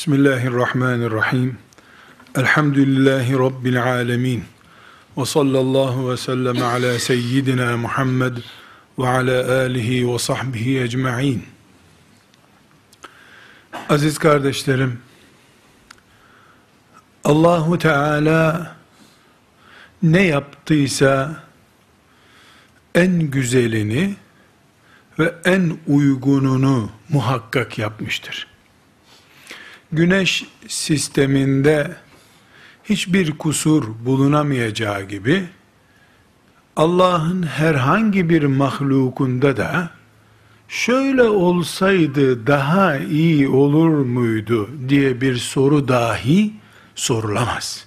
Bismillahirrahmanirrahim. Elhamdülillahi Rabbil alemin. Ve sallallahu ve sellem ala seyyidina Muhammed ve ala alihi ve sahbihi ecma'in. Aziz kardeşlerim, Allahu Teala ne yaptıysa en güzelini ve en uygununu muhakkak yapmıştır. Güneş sisteminde hiçbir kusur bulunamayacağı gibi Allah'ın herhangi bir mahlukunda da şöyle olsaydı daha iyi olur muydu diye bir soru dahi sorulamaz.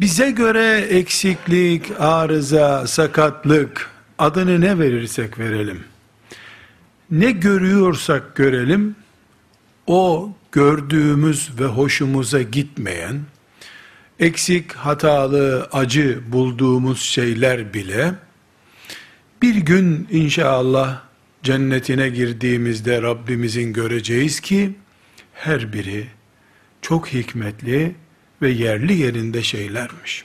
Bize göre eksiklik, arıza, sakatlık adını ne verirsek verelim. Ne görüyorsak görelim o gördüğümüz ve hoşumuza gitmeyen eksik, hatalı, acı bulduğumuz şeyler bile bir gün inşallah cennetine girdiğimizde Rabbimizin göreceğiz ki her biri çok hikmetli ve yerli yerinde şeylermiş.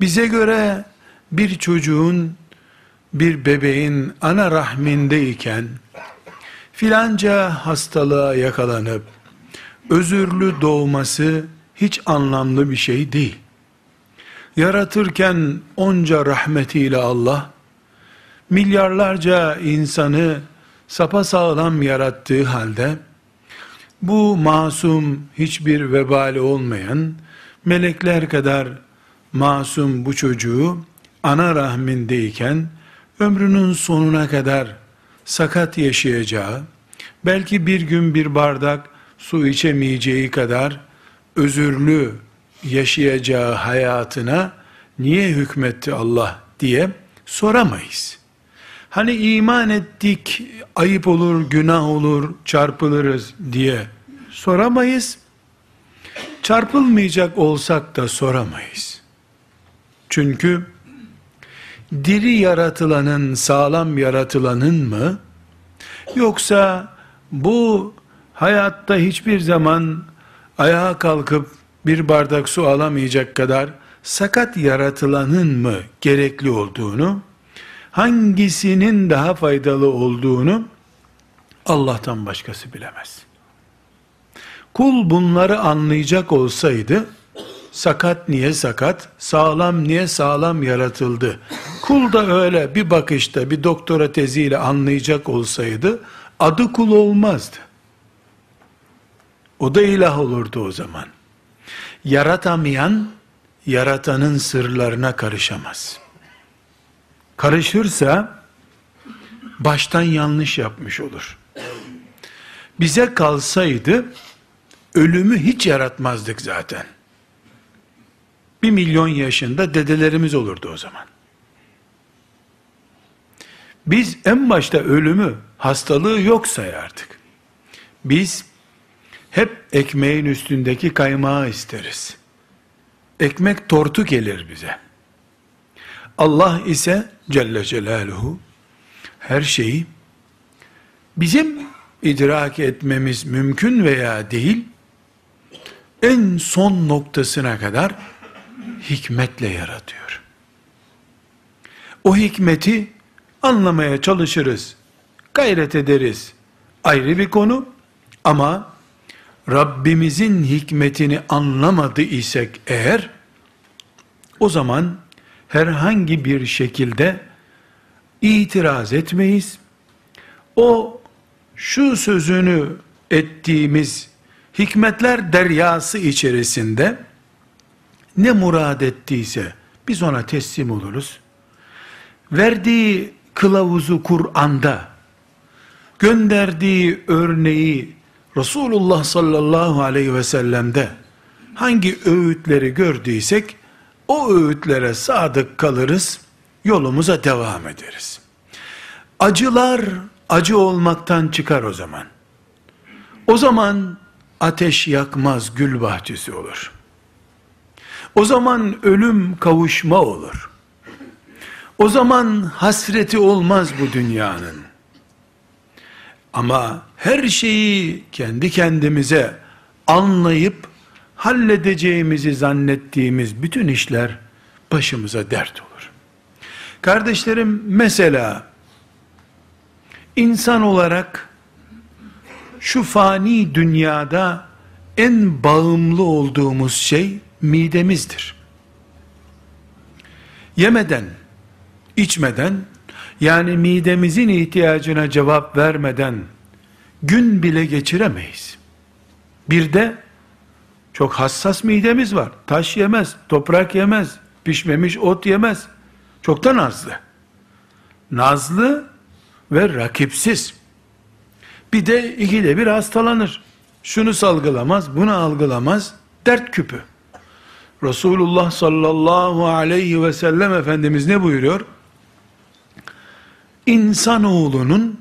Bize göre bir çocuğun, bir bebeğin ana rahmindeyken filanca hastalığa yakalanıp özürlü doğması hiç anlamlı bir şey değil. Yaratırken onca rahmetiyle Allah milyarlarca insanı sapasağlam yarattığı halde bu masum hiçbir vebali olmayan melekler kadar masum bu çocuğu ana rahmindeyken ömrünün sonuna kadar sakat yaşayacağı, belki bir gün bir bardak su içemeyeceği kadar özürlü yaşayacağı hayatına niye hükmetti Allah diye soramayız. Hani iman ettik, ayıp olur, günah olur, çarpılırız diye soramayız. Çarpılmayacak olsak da soramayız. Çünkü diri yaratılanın sağlam yaratılanın mı yoksa bu hayatta hiçbir zaman ayağa kalkıp bir bardak su alamayacak kadar sakat yaratılanın mı gerekli olduğunu hangisinin daha faydalı olduğunu Allah'tan başkası bilemez. Kul bunları anlayacak olsaydı sakat niye sakat, sağlam niye sağlam yaratıldı. Kul da öyle bir bakışta bir doktora teziyle anlayacak olsaydı adı kul olmazdı. O da ilah olurdu o zaman. Yaratamayan yaratanın sırlarına karışamaz. Karışırsa baştan yanlış yapmış olur. Bize kalsaydı ölümü hiç yaratmazdık zaten bir milyon yaşında dedelerimiz olurdu o zaman. Biz en başta ölümü, hastalığı yok sayardık. Biz hep ekmeğin üstündeki kaymağı isteriz. Ekmek tortu gelir bize. Allah ise Celle Celaluhu her şeyi bizim idrak etmemiz mümkün veya değil en son noktasına kadar hikmetle yaratıyor. O hikmeti anlamaya çalışırız, gayret ederiz. Ayrı bir konu ama Rabbimizin hikmetini anlamadı isek eğer o zaman herhangi bir şekilde itiraz etmeyiz. O şu sözünü ettiğimiz hikmetler deryası içerisinde ne murad ettiyse biz ona teslim oluruz. Verdiği kılavuzu Kur'an'da, gönderdiği örneği Resulullah sallallahu aleyhi ve sellem'de hangi öğütleri gördüysek o öğütlere sadık kalırız, yolumuza devam ederiz. Acılar acı olmaktan çıkar o zaman. O zaman ateş yakmaz gül bahçesi olur.'' O zaman ölüm kavuşma olur. O zaman hasreti olmaz bu dünyanın. Ama her şeyi kendi kendimize anlayıp halledeceğimizi zannettiğimiz bütün işler başımıza dert olur. Kardeşlerim mesela insan olarak şu fani dünyada en bağımlı olduğumuz şey midemizdir. Yemeden, içmeden, yani midemizin ihtiyacına cevap vermeden gün bile geçiremeyiz. Bir de çok hassas midemiz var. Taş yemez, toprak yemez, pişmemiş ot yemez. Çok da nazlı. Nazlı ve rakipsiz. Bir de ikide bir hastalanır. Şunu salgılamaz, bunu algılamaz. Dert küpü. Resulullah sallallahu aleyhi ve sellem Efendimiz ne buyuruyor? İnsanoğlunun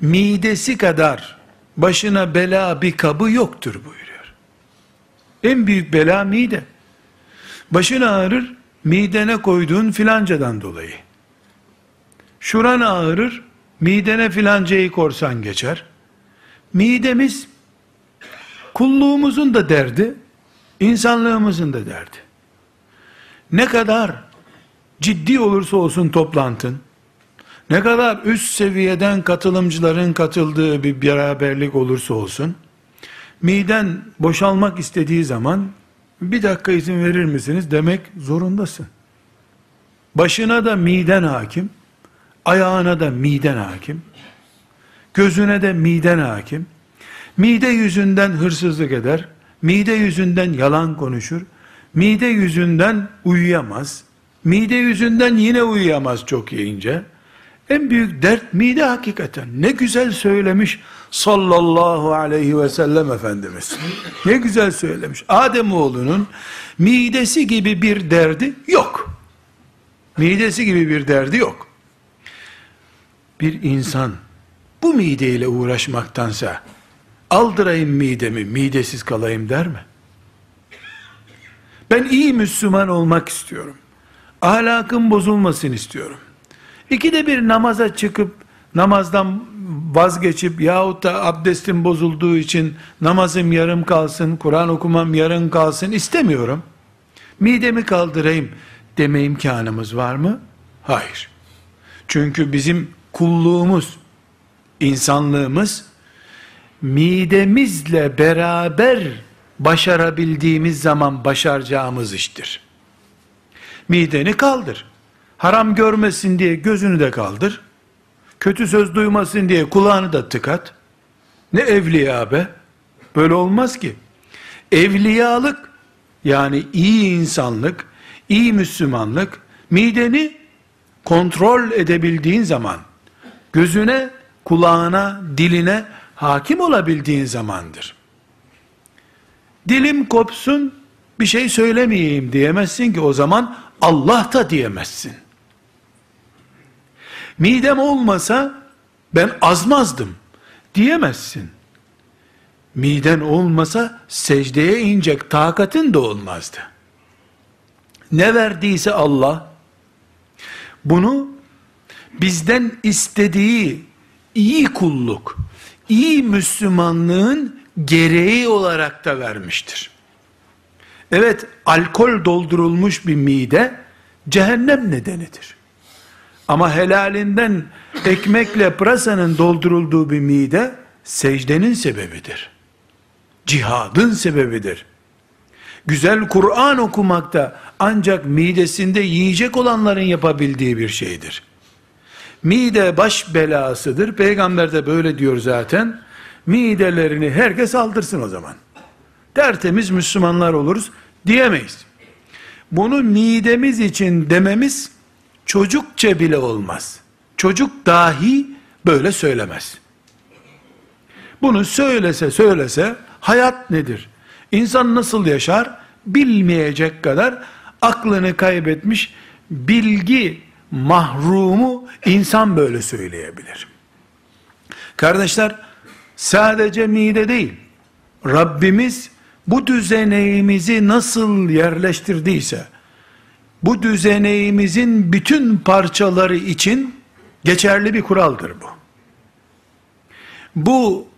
midesi kadar başına bela bir kabı yoktur buyuruyor. En büyük bela mide. Başın ağrır, midene koyduğun filancadan dolayı. Şuran ağrır, midene filancayı korsan geçer. Midemiz, kulluğumuzun da derdi, insanlığımızın da derdi. Ne kadar ciddi olursa olsun toplantın, ne kadar üst seviyeden katılımcıların katıldığı bir beraberlik olursa olsun, miden boşalmak istediği zaman, bir dakika izin verir misiniz? demek zorundasın. Başına da miden hakim, ayağına da miden hakim, gözüne de miden hakim, mide yüzünden hırsızlık eder, mide yüzünden yalan konuşur, mide yüzünden uyuyamaz, mide yüzünden yine uyuyamaz çok yiyince, en büyük dert mide hakikaten. Ne güzel söylemiş sallallahu aleyhi ve sellem Efendimiz. Ne güzel söylemiş. Ademoğlunun midesi gibi bir derdi yok. Midesi gibi bir derdi yok. Bir insan bu mideyle uğraşmaktansa aldırayım midemi, midesiz kalayım der mi? Ben iyi Müslüman olmak istiyorum. Ahlakım bozulmasın istiyorum. İkide bir namaza çıkıp namazdan vazgeçip yahut da abdestim bozulduğu için namazım yarım kalsın, Kur'an okumam yarım kalsın istemiyorum. Midemi kaldırayım deme imkanımız var mı? Hayır. Çünkü bizim kulluğumuz, insanlığımız midemizle beraber başarabildiğimiz zaman başaracağımız iştir. Mideni kaldır. Haram görmesin diye gözünü de kaldır. Kötü söz duymasın diye kulağını da tıkat. Ne evliya be? Böyle olmaz ki. Evliyalık yani iyi insanlık, iyi Müslümanlık mideni kontrol edebildiğin zaman gözüne, kulağına, diline hakim olabildiğin zamandır. Dilim kopsun bir şey söylemeyeyim diyemezsin ki o zaman Allah da diyemezsin. Midem olmasa ben azmazdım diyemezsin. Miden olmasa secdeye inecek takatın da olmazdı. Ne verdiyse Allah bunu bizden istediği iyi kulluk, iyi Müslümanlığın gereği olarak da vermiştir. Evet, alkol doldurulmuş bir mide cehennem nedenidir. Ama helalinden ekmekle pırasanın doldurulduğu bir mide secdenin sebebidir. Cihadın sebebidir. Güzel Kur'an okumak da ancak midesinde yiyecek olanların yapabildiği bir şeydir. Mide baş belasıdır. Peygamber de böyle diyor zaten. Midelerini herkes aldırsın o zaman. Tertemiz Müslümanlar oluruz diyemeyiz. Bunu midemiz için dememiz çocukça bile olmaz. Çocuk dahi böyle söylemez. Bunu söylese söylese hayat nedir? İnsan nasıl yaşar? Bilmeyecek kadar aklını kaybetmiş bilgi mahrumu insan böyle söyleyebilir. Kardeşler sadece mide değil Rabbimiz bu düzeneğimizi nasıl yerleştirdiyse bu düzeneğimizin bütün parçaları için geçerli bir kuraldır bu. bu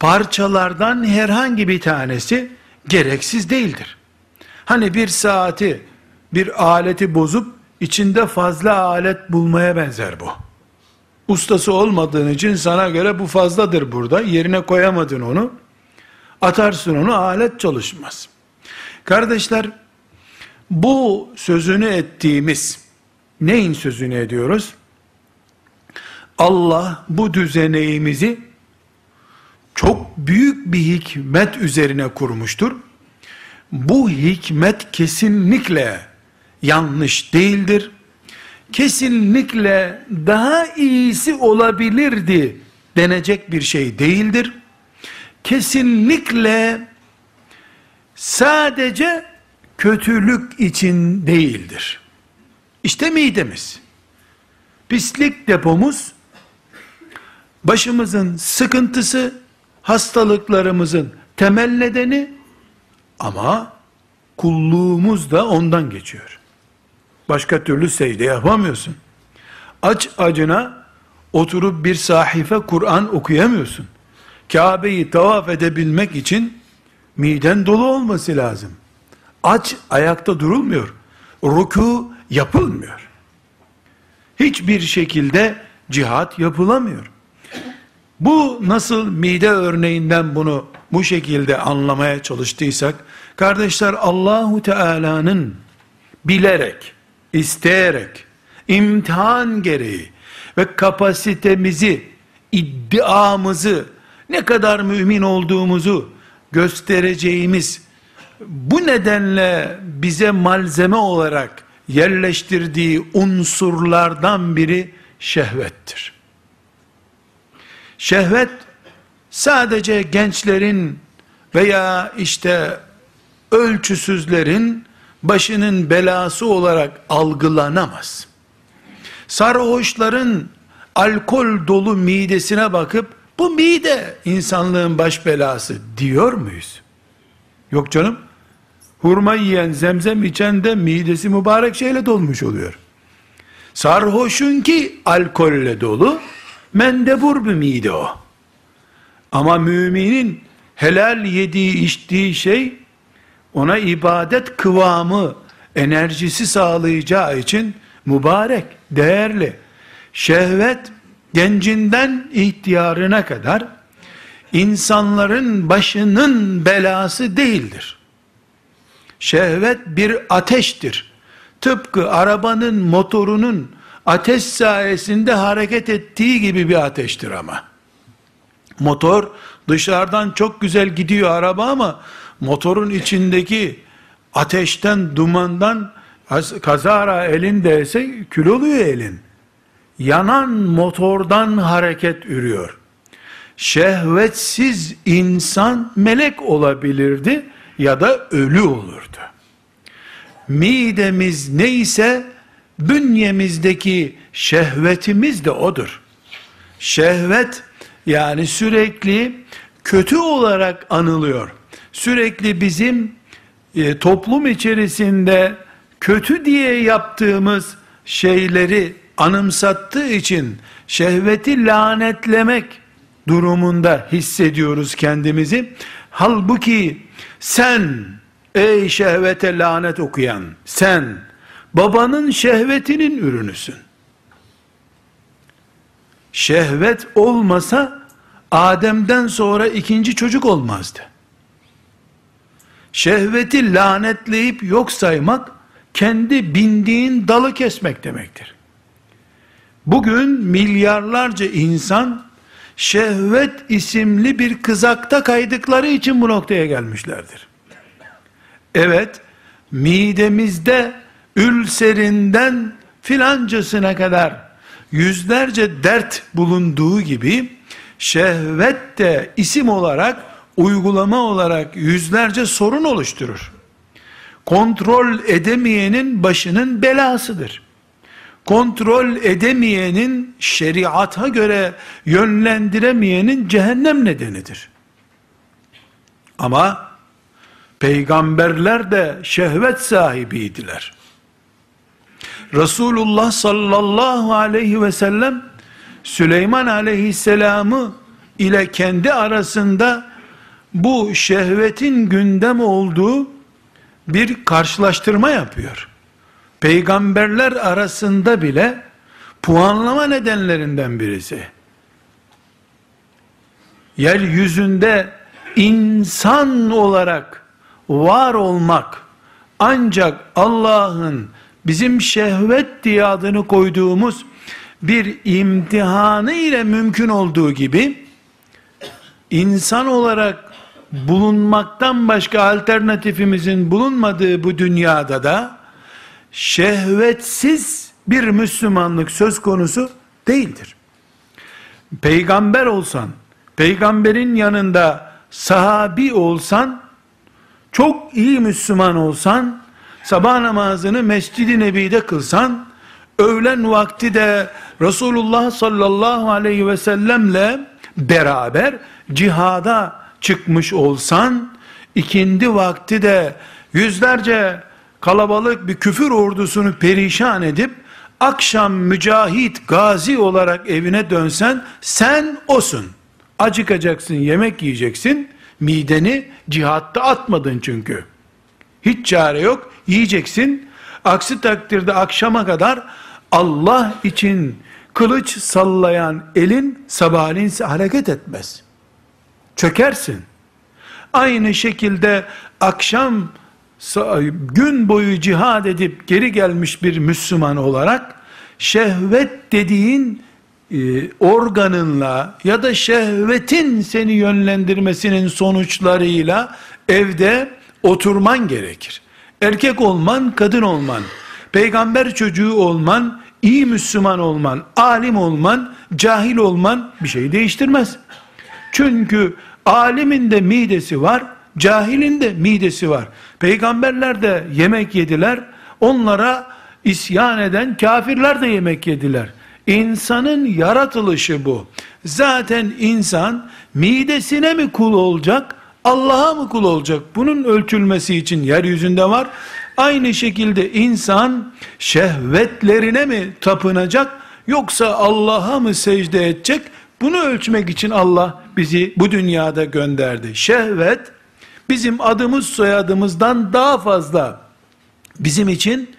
parçalardan herhangi bir tanesi gereksiz değildir. Hani bir saati, bir aleti bozup içinde fazla alet bulmaya benzer bu. Ustası olmadığın için sana göre bu fazladır burada. Yerine koyamadın onu. Atarsın onu alet çalışmaz. Kardeşler bu sözünü ettiğimiz neyin sözünü ediyoruz? Allah bu düzeneğimizi çok büyük bir hikmet üzerine kurmuştur. Bu hikmet kesinlikle yanlış değildir. Kesinlikle daha iyisi olabilirdi denecek bir şey değildir. Kesinlikle sadece kötülük için değildir. İşte midemiz. Pislik depomuz başımızın sıkıntısı, hastalıklarımızın temel nedeni ama kulluğumuz da ondan geçiyor. Başka türlü secde yapamıyorsun. Aç acına oturup bir sahife Kur'an okuyamıyorsun. Kabe'yi tavaf edebilmek için miden dolu olması lazım. Aç ayakta durulmuyor. Ruku yapılmıyor. Hiçbir şekilde cihat yapılamıyor. Bu nasıl mide örneğinden bunu bu şekilde anlamaya çalıştıysak, kardeşler Allahu Teala'nın bilerek, isteyerek, imtihan gereği ve kapasitemizi, iddiamızı, ne kadar mümin olduğumuzu göstereceğimiz bu nedenle bize malzeme olarak yerleştirdiği unsurlardan biri şehvettir. Şehvet sadece gençlerin veya işte ölçüsüzlerin başının belası olarak algılanamaz. Sarhoşların alkol dolu midesine bakıp bu mide insanlığın baş belası diyor muyuz? Yok canım. Hurma yiyen, zemzem içen de midesi mübarek şeyle dolmuş oluyor. Sarhoşun ki alkolle dolu, mendebur bir mide o. Ama müminin helal yediği içtiği şey ona ibadet kıvamı, enerjisi sağlayacağı için mübarek, değerli. Şehvet gencinden ihtiyarına kadar insanların başının belası değildir. Şehvet bir ateştir. Tıpkı arabanın motorunun ateş sayesinde hareket ettiği gibi bir ateştir ama. Motor dışarıdan çok güzel gidiyor araba ama motorun içindeki ateşten, dumandan kazara elin değse kül oluyor elin. Yanan motordan hareket ürüyor. Şehvetsiz insan melek olabilirdi ya da ölü olurdu. Midemiz neyse bünyemizdeki şehvetimiz de odur. Şehvet yani sürekli kötü olarak anılıyor. Sürekli bizim e, toplum içerisinde kötü diye yaptığımız şeyleri anımsattığı için şehveti lanetlemek durumunda hissediyoruz kendimizi. Halbuki sen ey şehvete lanet okuyan sen babanın şehvetinin ürünüsün. Şehvet olmasa Adem'den sonra ikinci çocuk olmazdı. Şehveti lanetleyip yok saymak kendi bindiğin dalı kesmek demektir. Bugün milyarlarca insan şehvet isimli bir kızakta kaydıkları için bu noktaya gelmişlerdir. Evet, midemizde ülserinden filancasına kadar yüzlerce dert bulunduğu gibi şehvet de isim olarak uygulama olarak yüzlerce sorun oluşturur. Kontrol edemeyenin başının belasıdır. Kontrol edemeyenin şeriata göre yönlendiremeyenin cehennem nedenidir. Ama peygamberler de şehvet sahibiydiler. Resulullah sallallahu aleyhi ve sellem Süleyman aleyhisselamı ile kendi arasında bu şehvetin gündem olduğu bir karşılaştırma yapıyor. Peygamberler arasında bile puanlama nedenlerinden birisi. Yeryüzünde insan olarak var olmak ancak Allah'ın bizim şehvet diye adını koyduğumuz bir imtihanı ile mümkün olduğu gibi insan olarak bulunmaktan başka alternatifimizin bulunmadığı bu dünyada da şehvetsiz bir Müslümanlık söz konusu değildir. Peygamber olsan, peygamberin yanında sahabi olsan, çok iyi Müslüman olsan, sabah namazını Mescid-i Nebi'de kılsan, öğlen vakti de Resulullah sallallahu aleyhi ve sellemle beraber cihada çıkmış olsan, ikindi vakti de yüzlerce kalabalık bir küfür ordusunu perişan edip, akşam mücahit, gazi olarak evine dönsen, sen osun. Acıkacaksın, yemek yiyeceksin, mideni cihatta atmadın çünkü. Hiç çare yok, yiyeceksin. Aksi takdirde akşama kadar Allah için kılıç sallayan elin sabahleyin hareket etmez. Çökersin. Aynı şekilde akşam gün boyu cihad edip geri gelmiş bir Müslüman olarak şehvet dediğin e, organınla ya da şehvetin seni yönlendirmesinin sonuçlarıyla evde oturman gerekir. Erkek olman, kadın olman, peygamber çocuğu olman, iyi Müslüman olman, alim olman, cahil olman bir şey değiştirmez. Çünkü alimin de midesi var, cahilin de midesi var. Peygamberler de yemek yediler, onlara isyan eden kafirler de yemek yediler. İnsanın yaratılışı bu. Zaten insan midesine mi kul olacak, Allah'a mı kul olacak? Bunun ölçülmesi için yeryüzünde var. Aynı şekilde insan şehvetlerine mi tapınacak yoksa Allah'a mı secde edecek? Bunu ölçmek için Allah bizi bu dünyada gönderdi. Şehvet bizim adımız soyadımızdan daha fazla bizim için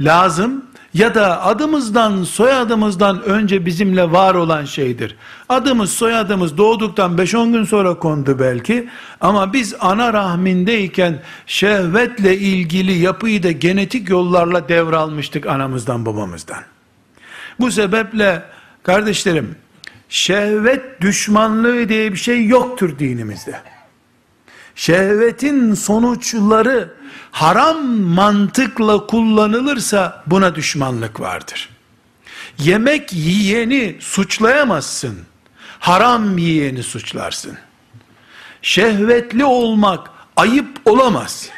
lazım ya da adımızdan soyadımızdan önce bizimle var olan şeydir. Adımız soyadımız doğduktan 5-10 gün sonra kondu belki ama biz ana rahmindeyken şehvetle ilgili yapıyı da genetik yollarla devralmıştık anamızdan babamızdan. Bu sebeple kardeşlerim şehvet düşmanlığı diye bir şey yoktur dinimizde. Şehvetin sonuçları haram mantıkla kullanılırsa buna düşmanlık vardır. Yemek yiyeni suçlayamazsın. Haram yiyeni suçlarsın. Şehvetli olmak ayıp olamaz.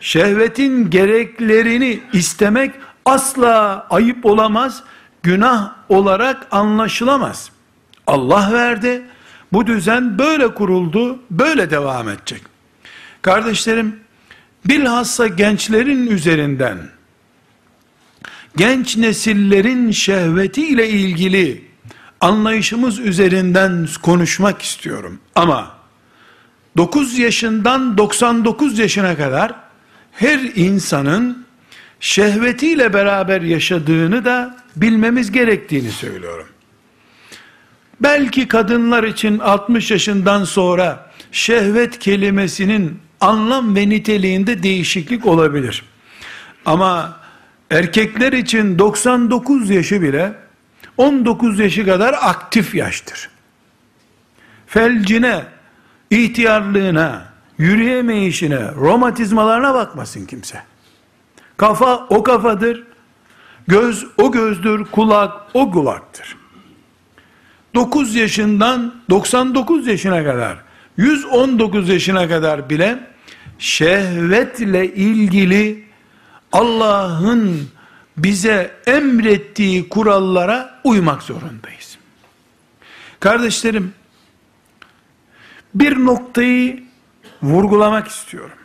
Şehvetin gereklerini istemek asla ayıp olamaz. Günah olarak anlaşılamaz. Allah verdi. Bu düzen böyle kuruldu, böyle devam edecek. Kardeşlerim, bilhassa gençlerin üzerinden, genç nesillerin şehveti ile ilgili anlayışımız üzerinden konuşmak istiyorum. Ama 9 yaşından 99 yaşına kadar her insanın şehvetiyle beraber yaşadığını da bilmemiz gerektiğini söylüyorum. Belki kadınlar için 60 yaşından sonra şehvet kelimesinin anlam ve niteliğinde değişiklik olabilir. Ama erkekler için 99 yaşı bile 19 yaşı kadar aktif yaştır. Felcine, ihtiyarlığına, yürüyemeyişine, romatizmalarına bakmasın kimse. Kafa o kafadır, göz o gözdür, kulak o kulaktır. 9 yaşından 99 yaşına kadar 119 yaşına kadar bile şehvetle ilgili Allah'ın bize emrettiği kurallara uymak zorundayız. Kardeşlerim, bir noktayı vurgulamak istiyorum.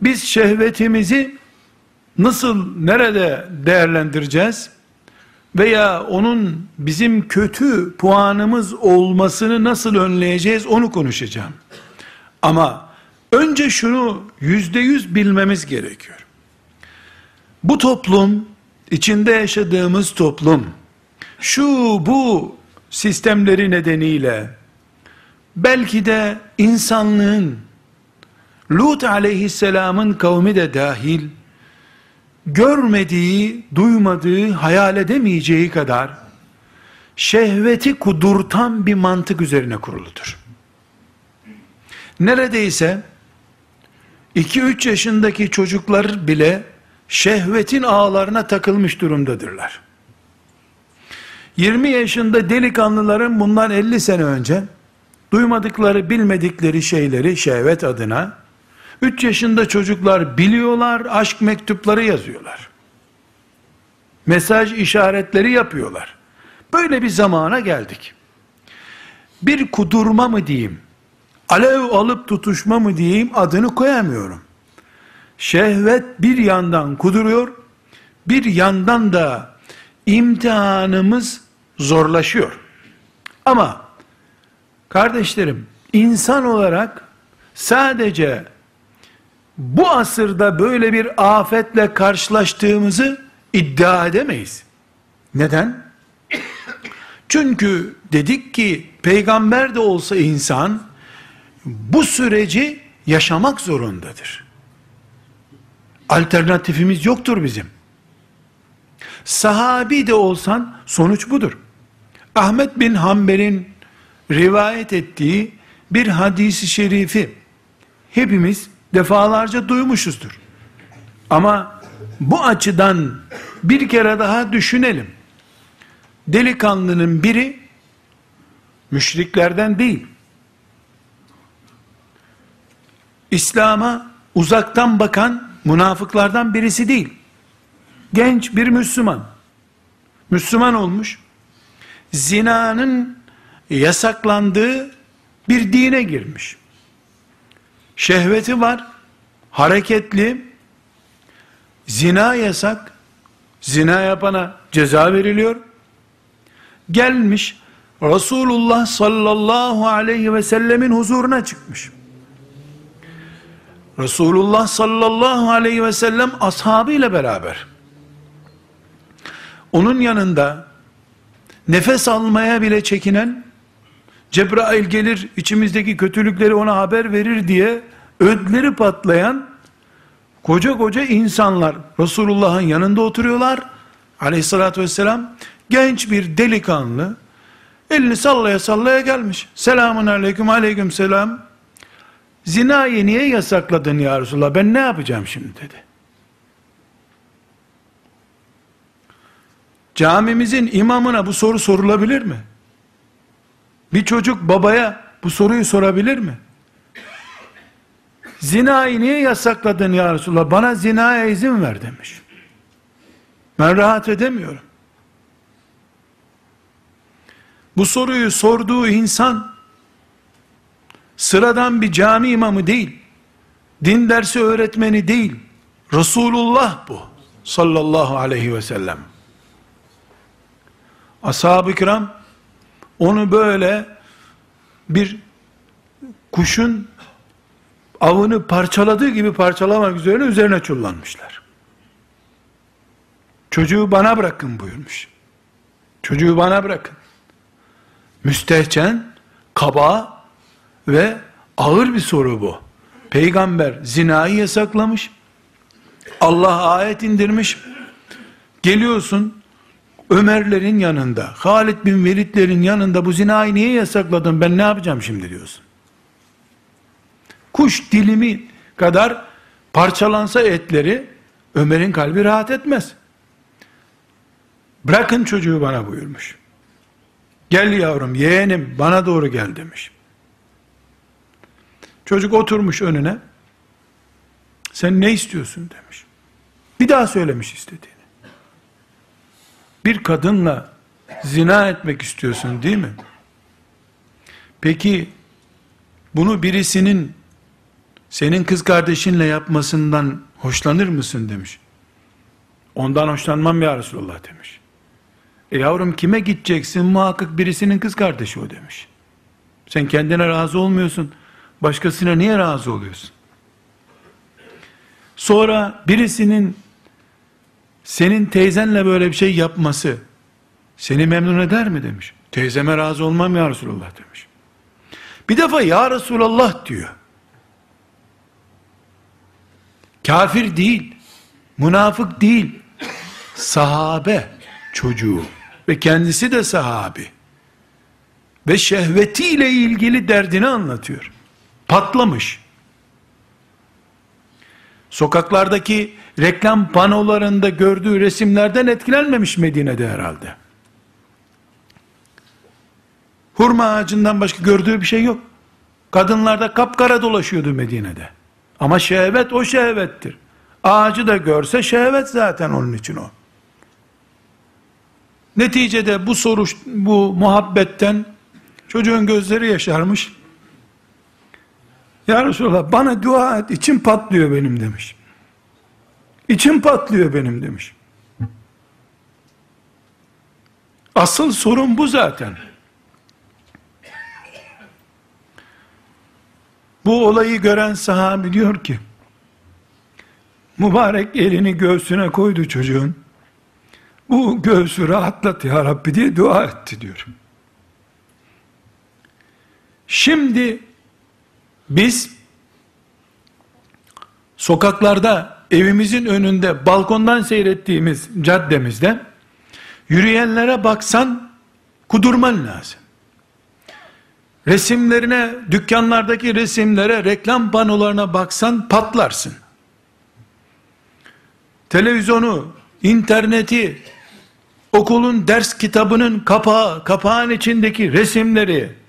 Biz şehvetimizi nasıl, nerede değerlendireceğiz? Veya onun bizim kötü puanımız olmasını nasıl önleyeceğiz onu konuşacağım. Ama önce şunu yüzde yüz bilmemiz gerekiyor. Bu toplum, içinde yaşadığımız toplum, şu bu sistemleri nedeniyle, belki de insanlığın, Lut aleyhisselamın kavmi de dahil, görmediği, duymadığı, hayal edemeyeceği kadar, şehveti kudurtan bir mantık üzerine kuruludur. Neredeyse, 2-3 yaşındaki çocuklar bile, şehvetin ağlarına takılmış durumdadırlar. 20 yaşında delikanlıların bundan 50 sene önce duymadıkları, bilmedikleri şeyleri şehvet adına 3 yaşında çocuklar biliyorlar, aşk mektupları yazıyorlar. Mesaj işaretleri yapıyorlar. Böyle bir zamana geldik. Bir kudurma mı diyeyim, alev alıp tutuşma mı diyeyim adını koyamıyorum. Şehvet bir yandan kuduruyor, bir yandan da imtihanımız zorlaşıyor. Ama kardeşlerim insan olarak sadece bu asırda böyle bir afetle karşılaştığımızı iddia edemeyiz. Neden? Çünkü dedik ki peygamber de olsa insan bu süreci yaşamak zorundadır. Alternatifimiz yoktur bizim. Sahabi de olsan sonuç budur. Ahmet bin Hanbel'in rivayet ettiği bir hadisi şerifi hepimiz defalarca duymuşuzdur. Ama bu açıdan bir kere daha düşünelim. Delikanlının biri müşriklerden değil. İslam'a uzaktan bakan münafıklardan birisi değil. Genç bir Müslüman. Müslüman olmuş. Zinanın yasaklandığı bir dine girmiş. Şehveti var, hareketli, zina yasak, zina yapana ceza veriliyor. Gelmiş, Resulullah sallallahu aleyhi ve sellemin huzuruna çıkmış. Resulullah sallallahu aleyhi ve sellem ashabıyla beraber. Onun yanında nefes almaya bile çekinen Cebrail gelir içimizdeki kötülükleri ona haber verir diye ödleri patlayan koca koca insanlar Resulullah'ın yanında oturuyorlar. Aleyhissalatü vesselam genç bir delikanlı elini sallaya sallaya gelmiş. Selamun aleyküm aleyküm selam. Zinayı niye yasakladın ya Resulallah ben ne yapacağım şimdi dedi. Camimizin imamına bu soru sorulabilir mi? Bir çocuk babaya bu soruyu sorabilir mi? Zinayı niye yasakladın ya Resulallah? Bana zinaya izin ver demiş. Ben rahat edemiyorum. Bu soruyu sorduğu insan sıradan bir cami imamı değil. Din dersi öğretmeni değil. Resulullah bu. Sallallahu aleyhi ve sellem. Ashab-ı kiram onu böyle bir kuşun avını parçaladığı gibi parçalamak üzere üzerine çullanmışlar. Çocuğu bana bırakın buyurmuş. Çocuğu bana bırakın. Müstehcen, kaba ve ağır bir soru bu. Peygamber zinayı yasaklamış. Allah ayet indirmiş. Geliyorsun Ömerlerin yanında, Halid bin Velidlerin yanında bu zinayı niye yasakladın ben ne yapacağım şimdi diyorsun. Kuş dilimi kadar parçalansa etleri Ömer'in kalbi rahat etmez. Bırakın çocuğu bana buyurmuş. Gel yavrum yeğenim bana doğru gel demiş. Çocuk oturmuş önüne. Sen ne istiyorsun demiş. Bir daha söylemiş istediğini. Bir kadınla zina etmek istiyorsun değil mi? Peki bunu birisinin senin kız kardeşinle yapmasından hoşlanır mısın demiş. Ondan hoşlanmam ya Resulallah demiş. E yavrum kime gideceksin? Muhakkak birisinin kız kardeşi o demiş. Sen kendine razı olmuyorsun. Başkasına niye razı oluyorsun? Sonra birisinin senin teyzenle böyle bir şey yapması seni memnun eder mi demiş. Teyzeme razı olmam ya Resulallah demiş. Bir defa ya Resulallah diyor. Kafir değil, münafık değil, sahabe çocuğu ve kendisi de sahabi ve şehvetiyle ilgili derdini anlatıyor. Patlamış. Sokaklardaki reklam panolarında gördüğü resimlerden etkilenmemiş Medine'de herhalde. Hurma ağacından başka gördüğü bir şey yok. Kadınlarda kapkara dolaşıyordu Medine'de. Ama şehvet o şehvettir. Ağacı da görse şehvet zaten onun için o. Neticede bu soruş, bu muhabbetten çocuğun gözleri yaşarmış. Ya Resulallah bana dua et içim patlıyor benim demiş. İçim patlıyor benim demiş. Asıl sorun bu zaten. Bu olayı gören sahabi diyor ki, mübarek elini göğsüne koydu çocuğun. Bu göğsü rahatlat ya Rabbi diye dua etti diyor. Şimdi biz sokaklarda evimizin önünde balkondan seyrettiğimiz caddemizde yürüyenlere baksan kudurman lazım. Resimlerine, dükkanlardaki resimlere, reklam panolarına baksan patlarsın. Televizyonu, interneti, okulun ders kitabının kapağı, kapağın içindeki resimleri,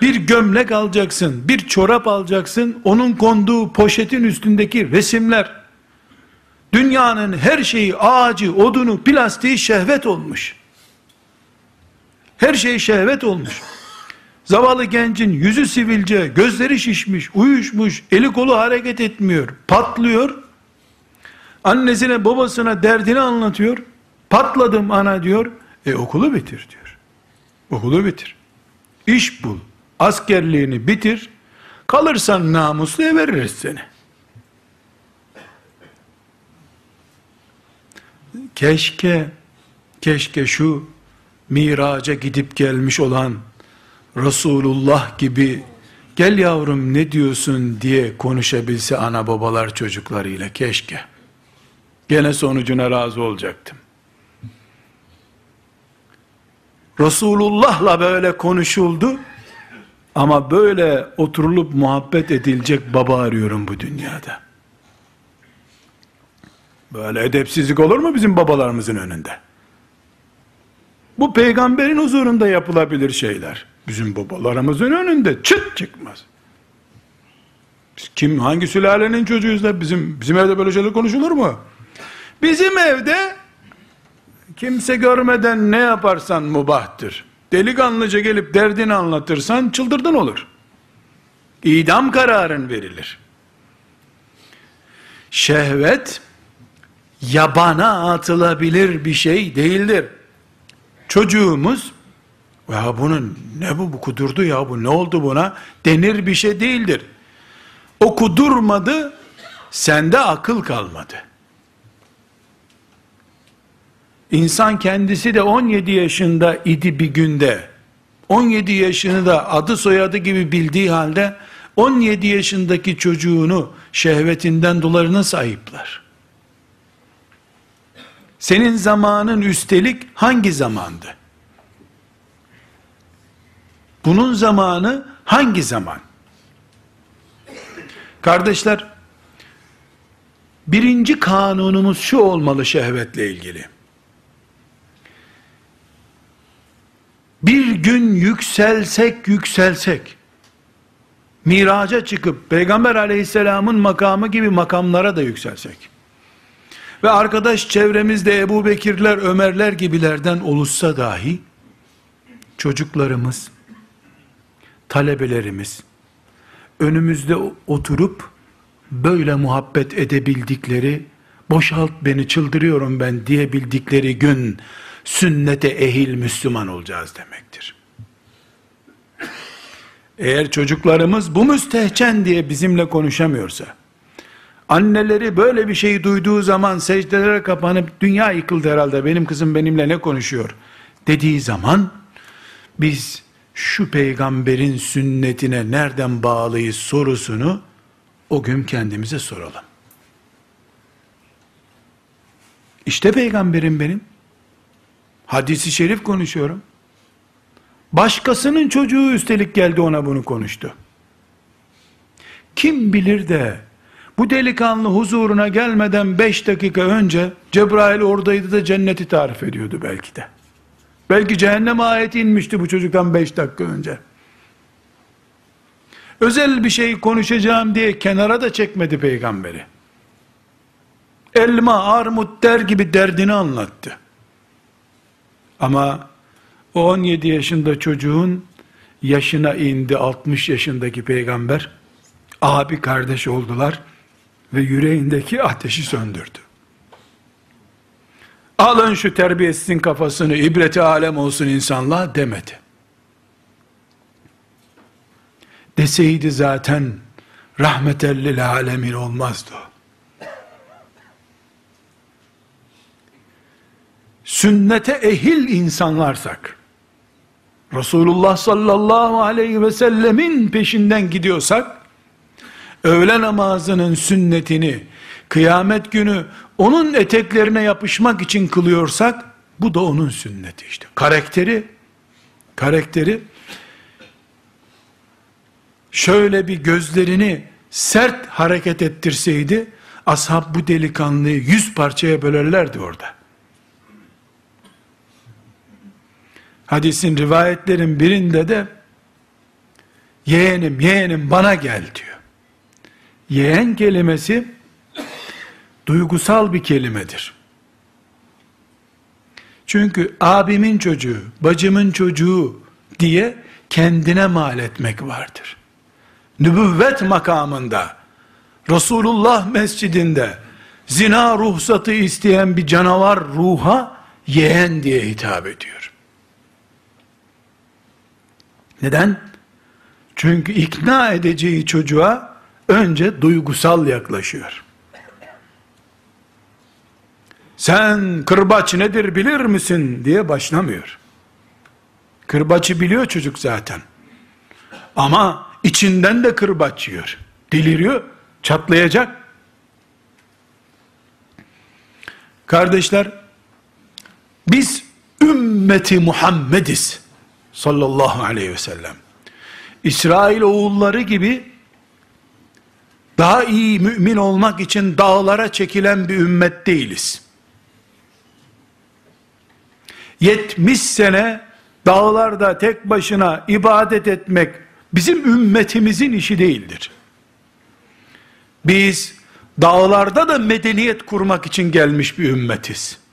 bir gömlek alacaksın, bir çorap alacaksın, onun konduğu poşetin üstündeki resimler, dünyanın her şeyi, ağacı, odunu, plastiği şehvet olmuş. Her şey şehvet olmuş. Zavallı gencin yüzü sivilce, gözleri şişmiş, uyuşmuş, eli kolu hareket etmiyor, patlıyor. Annesine babasına derdini anlatıyor. Patladım ana diyor. E okulu bitir diyor. Okulu bitir. İş bul. Askerliğini bitir. Kalırsan namusluya veririz seni. Keşke, keşke şu miraca gidip gelmiş olan Resulullah gibi gel yavrum ne diyorsun diye konuşabilse ana babalar çocuklarıyla keşke. Gene sonucuna razı olacaktım. Resulullah'la böyle konuşuldu ama böyle oturulup muhabbet edilecek baba arıyorum bu dünyada. Böyle edepsizlik olur mu bizim babalarımızın önünde? Bu peygamberin huzurunda yapılabilir şeyler. Bizim babalarımızın önünde çıt çıkmaz. Biz kim hangi sülalenin çocuğuyuz da bizim bizim evde böyle şeyler konuşulur mu? Bizim evde kimse görmeden ne yaparsan mubahtır. Delikanlıca gelip derdini anlatırsan çıldırdın olur. İdam kararın verilir. Şehvet yabana atılabilir bir şey değildir. Çocuğumuz ya bunun ne bu bu kudurdu ya bu ne oldu buna denir bir şey değildir. O kudurmadı sende akıl kalmadı. İnsan kendisi de 17 yaşında idi bir günde. 17 yaşını da adı soyadı gibi bildiği halde 17 yaşındaki çocuğunu şehvetinden dolayı nasıl ayıplar? Senin zamanın üstelik hangi zamandı? Bunun zamanı hangi zaman? Kardeşler, birinci kanunumuz şu olmalı şehvetle ilgili. Bir gün yükselsek yükselsek, miraca çıkıp Peygamber aleyhisselamın makamı gibi makamlara da yükselsek. Ve arkadaş çevremizde Ebu Bekirler, Ömerler gibilerden oluşsa dahi çocuklarımız, talebelerimiz önümüzde oturup böyle muhabbet edebildikleri boşalt beni çıldırıyorum ben diyebildikleri gün sünnete ehil Müslüman olacağız demektir. Eğer çocuklarımız bu müstehcen diye bizimle konuşamıyorsa, anneleri böyle bir şey duyduğu zaman secdelere kapanıp dünya yıkıldı herhalde benim kızım benimle ne konuşuyor dediği zaman biz şu peygamberin sünnetine nereden bağlıyız sorusunu o gün kendimize soralım. İşte peygamberim benim. Hadisi şerif konuşuyorum. Başkasının çocuğu üstelik geldi ona bunu konuştu. Kim bilir de bu delikanlı huzuruna gelmeden beş dakika önce Cebrail oradaydı da cenneti tarif ediyordu belki de. Belki cehennem ayeti inmişti bu çocuktan beş dakika önce. Özel bir şey konuşacağım diye kenara da çekmedi peygamberi. Elma, armut der gibi derdini anlattı. Ama o 17 yaşında çocuğun yaşına indi 60 yaşındaki peygamber abi kardeş oldular ve yüreğindeki ateşi söndürdü. Alın şu terbiyesizin kafasını ibreti alem olsun insanlığa demedi. Deseydi zaten rahmetellil alemin olmazdı o. Sünnete ehil insanlarsak, Resulullah sallallahu aleyhi ve sellemin peşinden gidiyorsak, öğle namazının sünnetini, kıyamet günü onun eteklerine yapışmak için kılıyorsak, bu da onun sünneti işte. Karakteri, karakteri, şöyle bir gözlerini sert hareket ettirseydi, ashab bu delikanlıyı yüz parçaya bölerlerdi orada. Hadisin rivayetlerin birinde de yeğenim yeğenim bana gel diyor. Yeğen kelimesi duygusal bir kelimedir. Çünkü abimin çocuğu, bacımın çocuğu diye kendine mal etmek vardır. Nübüvvet makamında, Resulullah mescidinde, zina ruhsatı isteyen bir canavar ruha, yeğen diye hitap ediyor. Neden? Çünkü ikna edeceği çocuğa önce duygusal yaklaşıyor. Sen kırbaç nedir bilir misin diye başlamıyor. Kırbaçı biliyor çocuk zaten. Ama içinden de kırbaç yiyor. Deliriyor, çatlayacak. Kardeşler, biz ümmeti Muhammediz sallallahu aleyhi ve sellem. İsrail oğulları gibi daha iyi mümin olmak için dağlara çekilen bir ümmet değiliz. 70 sene dağlarda tek başına ibadet etmek bizim ümmetimizin işi değildir. Biz dağlarda da medeniyet kurmak için gelmiş bir ümmetiz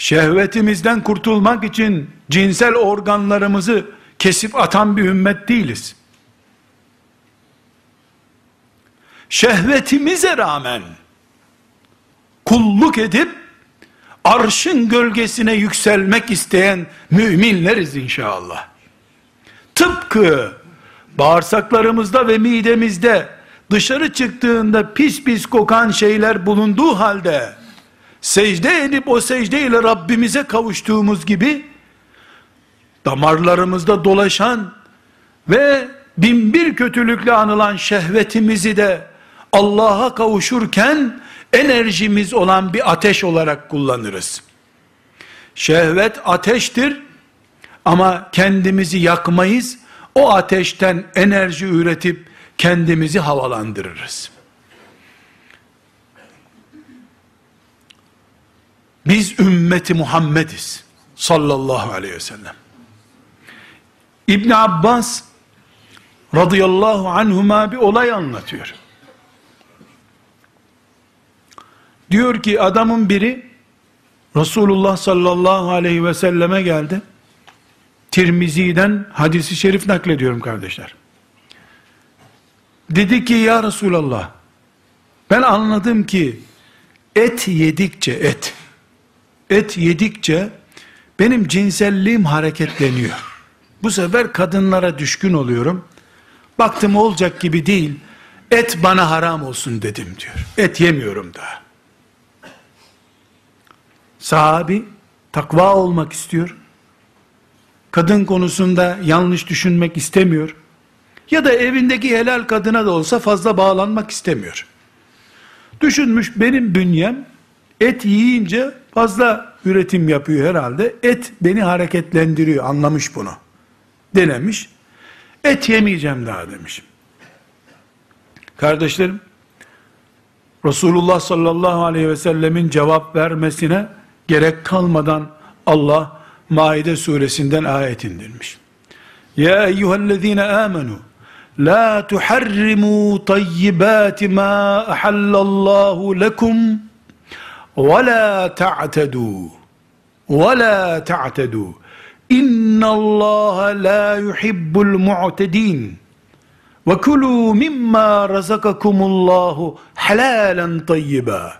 şehvetimizden kurtulmak için cinsel organlarımızı kesip atan bir ümmet değiliz. Şehvetimize rağmen kulluk edip arşın gölgesine yükselmek isteyen müminleriz inşallah. Tıpkı bağırsaklarımızda ve midemizde dışarı çıktığında pis pis kokan şeyler bulunduğu halde secde edip o secde ile Rabbimize kavuştuğumuz gibi damarlarımızda dolaşan ve binbir kötülükle anılan şehvetimizi de Allah'a kavuşurken enerjimiz olan bir ateş olarak kullanırız. Şehvet ateştir ama kendimizi yakmayız. O ateşten enerji üretip kendimizi havalandırırız. Biz ümmeti Muhammediz sallallahu aleyhi ve sellem. İbn Abbas radıyallahu anhuma bir olay anlatıyor. Diyor ki adamın biri Resulullah sallallahu aleyhi ve selleme geldi. Tirmizi'den hadisi şerif naklediyorum kardeşler. Dedi ki ya Resulallah Ben anladım ki et yedikçe et, et yedikçe benim cinselliğim hareketleniyor. Bu sefer kadınlara düşkün oluyorum. Baktım olacak gibi değil. Et bana haram olsun dedim diyor. Et yemiyorum daha. Sahabi takva olmak istiyor. Kadın konusunda yanlış düşünmek istemiyor. Ya da evindeki helal kadına da olsa fazla bağlanmak istemiyor. Düşünmüş benim bünyem et yiyince fazla üretim yapıyor herhalde. Et beni hareketlendiriyor anlamış bunu. Denemiş. Et yemeyeceğim daha demiş. Kardeşlerim Resulullah sallallahu aleyhi ve sellemin cevap vermesine gerek kalmadan Allah Maide suresinden ayet indirmiş. Ya eyyühellezine amenu La tuharrimu tayyibati ma ahallallahu lekum ve la ta'tedu ve la ta'tedu İnna Allah la yuhibbul mu'tedin ve kulu mimma razakakumullahu halalen tayyiba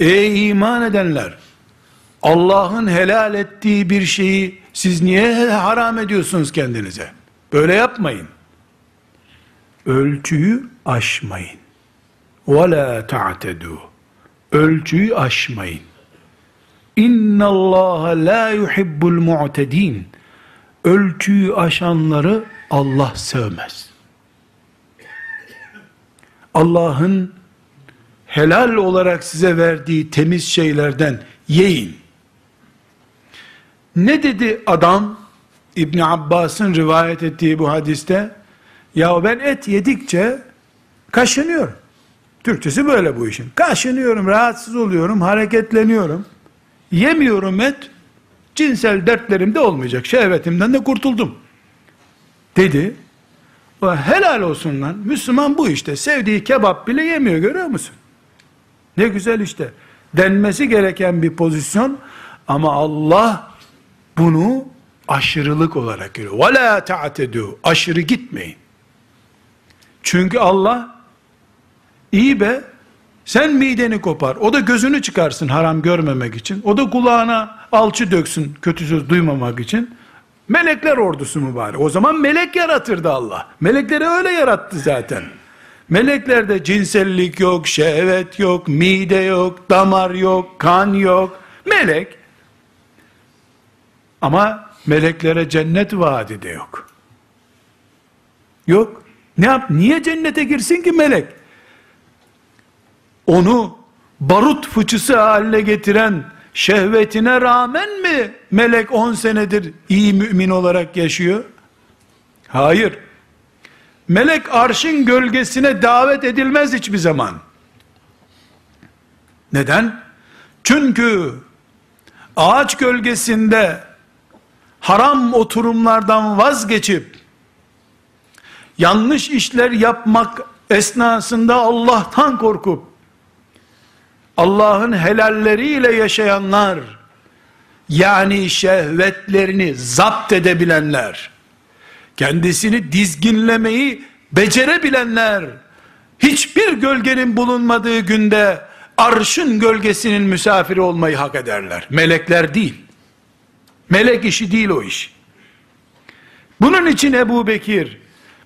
Ey iman edenler Allah'ın helal ettiği bir şeyi siz niye haram ediyorsunuz kendinize? Böyle yapmayın. Ölçüyü aşmayın. وَلَا تَعْتَدُوا Ölçüyü aşmayın. İnna Allah la yuhibbul mu'tedin. Ölçüyü aşanları Allah sevmez. Allah'ın helal olarak size verdiği temiz şeylerden yiyin. Ne dedi adam? İbn Abbas'ın rivayet ettiği bu hadiste ya ben et yedikçe kaşınıyorum. Türkçesi böyle bu işin. Kaşınıyorum, rahatsız oluyorum, hareketleniyorum. Yemiyorum et, cinsel dertlerim de olmayacak. Şehvetimden de kurtuldum. Dedi. Helal olsun lan. Müslüman bu işte. Sevdiği kebap bile yemiyor görüyor musun? Ne güzel işte. Denmesi gereken bir pozisyon ama Allah bunu aşırılık olarak görüyor. وَلَا تَعْتَدُوا Aşırı gitmeyin. Çünkü Allah iyi be sen mideni kopar. O da gözünü çıkarsın haram görmemek için. O da kulağına alçı döksün kötü söz duymamak için. Melekler ordusu mu bari? O zaman melek yaratırdı Allah. Melekleri öyle yarattı zaten. Meleklerde cinsellik yok, şehvet yok, mide yok, damar yok, kan yok. Melek. Ama meleklere cennet vaadi de yok. Yok. Ne yap? Niye cennete girsin ki melek? Onu barut fıçısı haline getiren şehvetine rağmen mi melek 10 senedir iyi mümin olarak yaşıyor? Hayır. Melek arşın gölgesine davet edilmez hiçbir zaman. Neden? Çünkü ağaç gölgesinde haram oturumlardan vazgeçip yanlış işler yapmak esnasında Allah'tan korkup Allah'ın helalleriyle yaşayanlar yani şehvetlerini zapt edebilenler kendisini dizginlemeyi becerebilenler hiçbir gölgenin bulunmadığı günde arşın gölgesinin misafiri olmayı hak ederler. Melekler değil. Melek işi değil o iş. Bunun için Ebu Bekir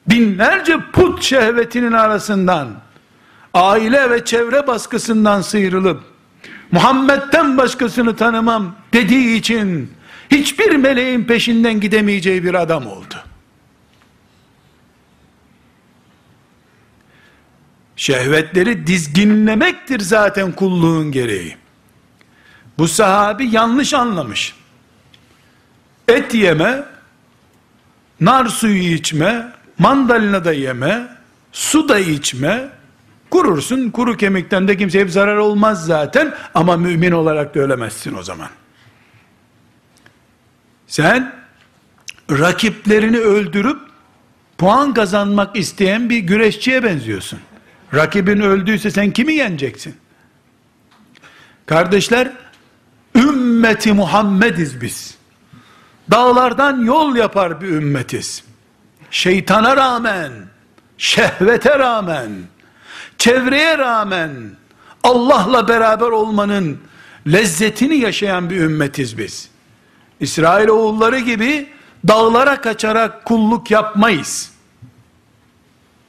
binlerce put şehvetinin arasından aile ve çevre baskısından sıyrılıp Muhammed'den başkasını tanımam dediği için hiçbir meleğin peşinden gidemeyeceği bir adam oldu. Şehvetleri dizginlemektir zaten kulluğun gereği. Bu sahabi yanlış anlamış. Et yeme, nar suyu içme, mandalina da yeme, su da içme, kurursun, kuru kemikten de kimseye bir zarar olmaz zaten, ama mümin olarak da ölemezsin o zaman. Sen, rakiplerini öldürüp, puan kazanmak isteyen bir güreşçiye benziyorsun. Rakibin öldüyse sen kimi yeneceksin? Kardeşler, ümmeti Muhammediz biz. Dağlardan yol yapar bir ümmetiz. Şeytana rağmen, şehvete rağmen, çevreye rağmen Allah'la beraber olmanın lezzetini yaşayan bir ümmetiz biz. İsrail oğulları gibi dağlara kaçarak kulluk yapmayız.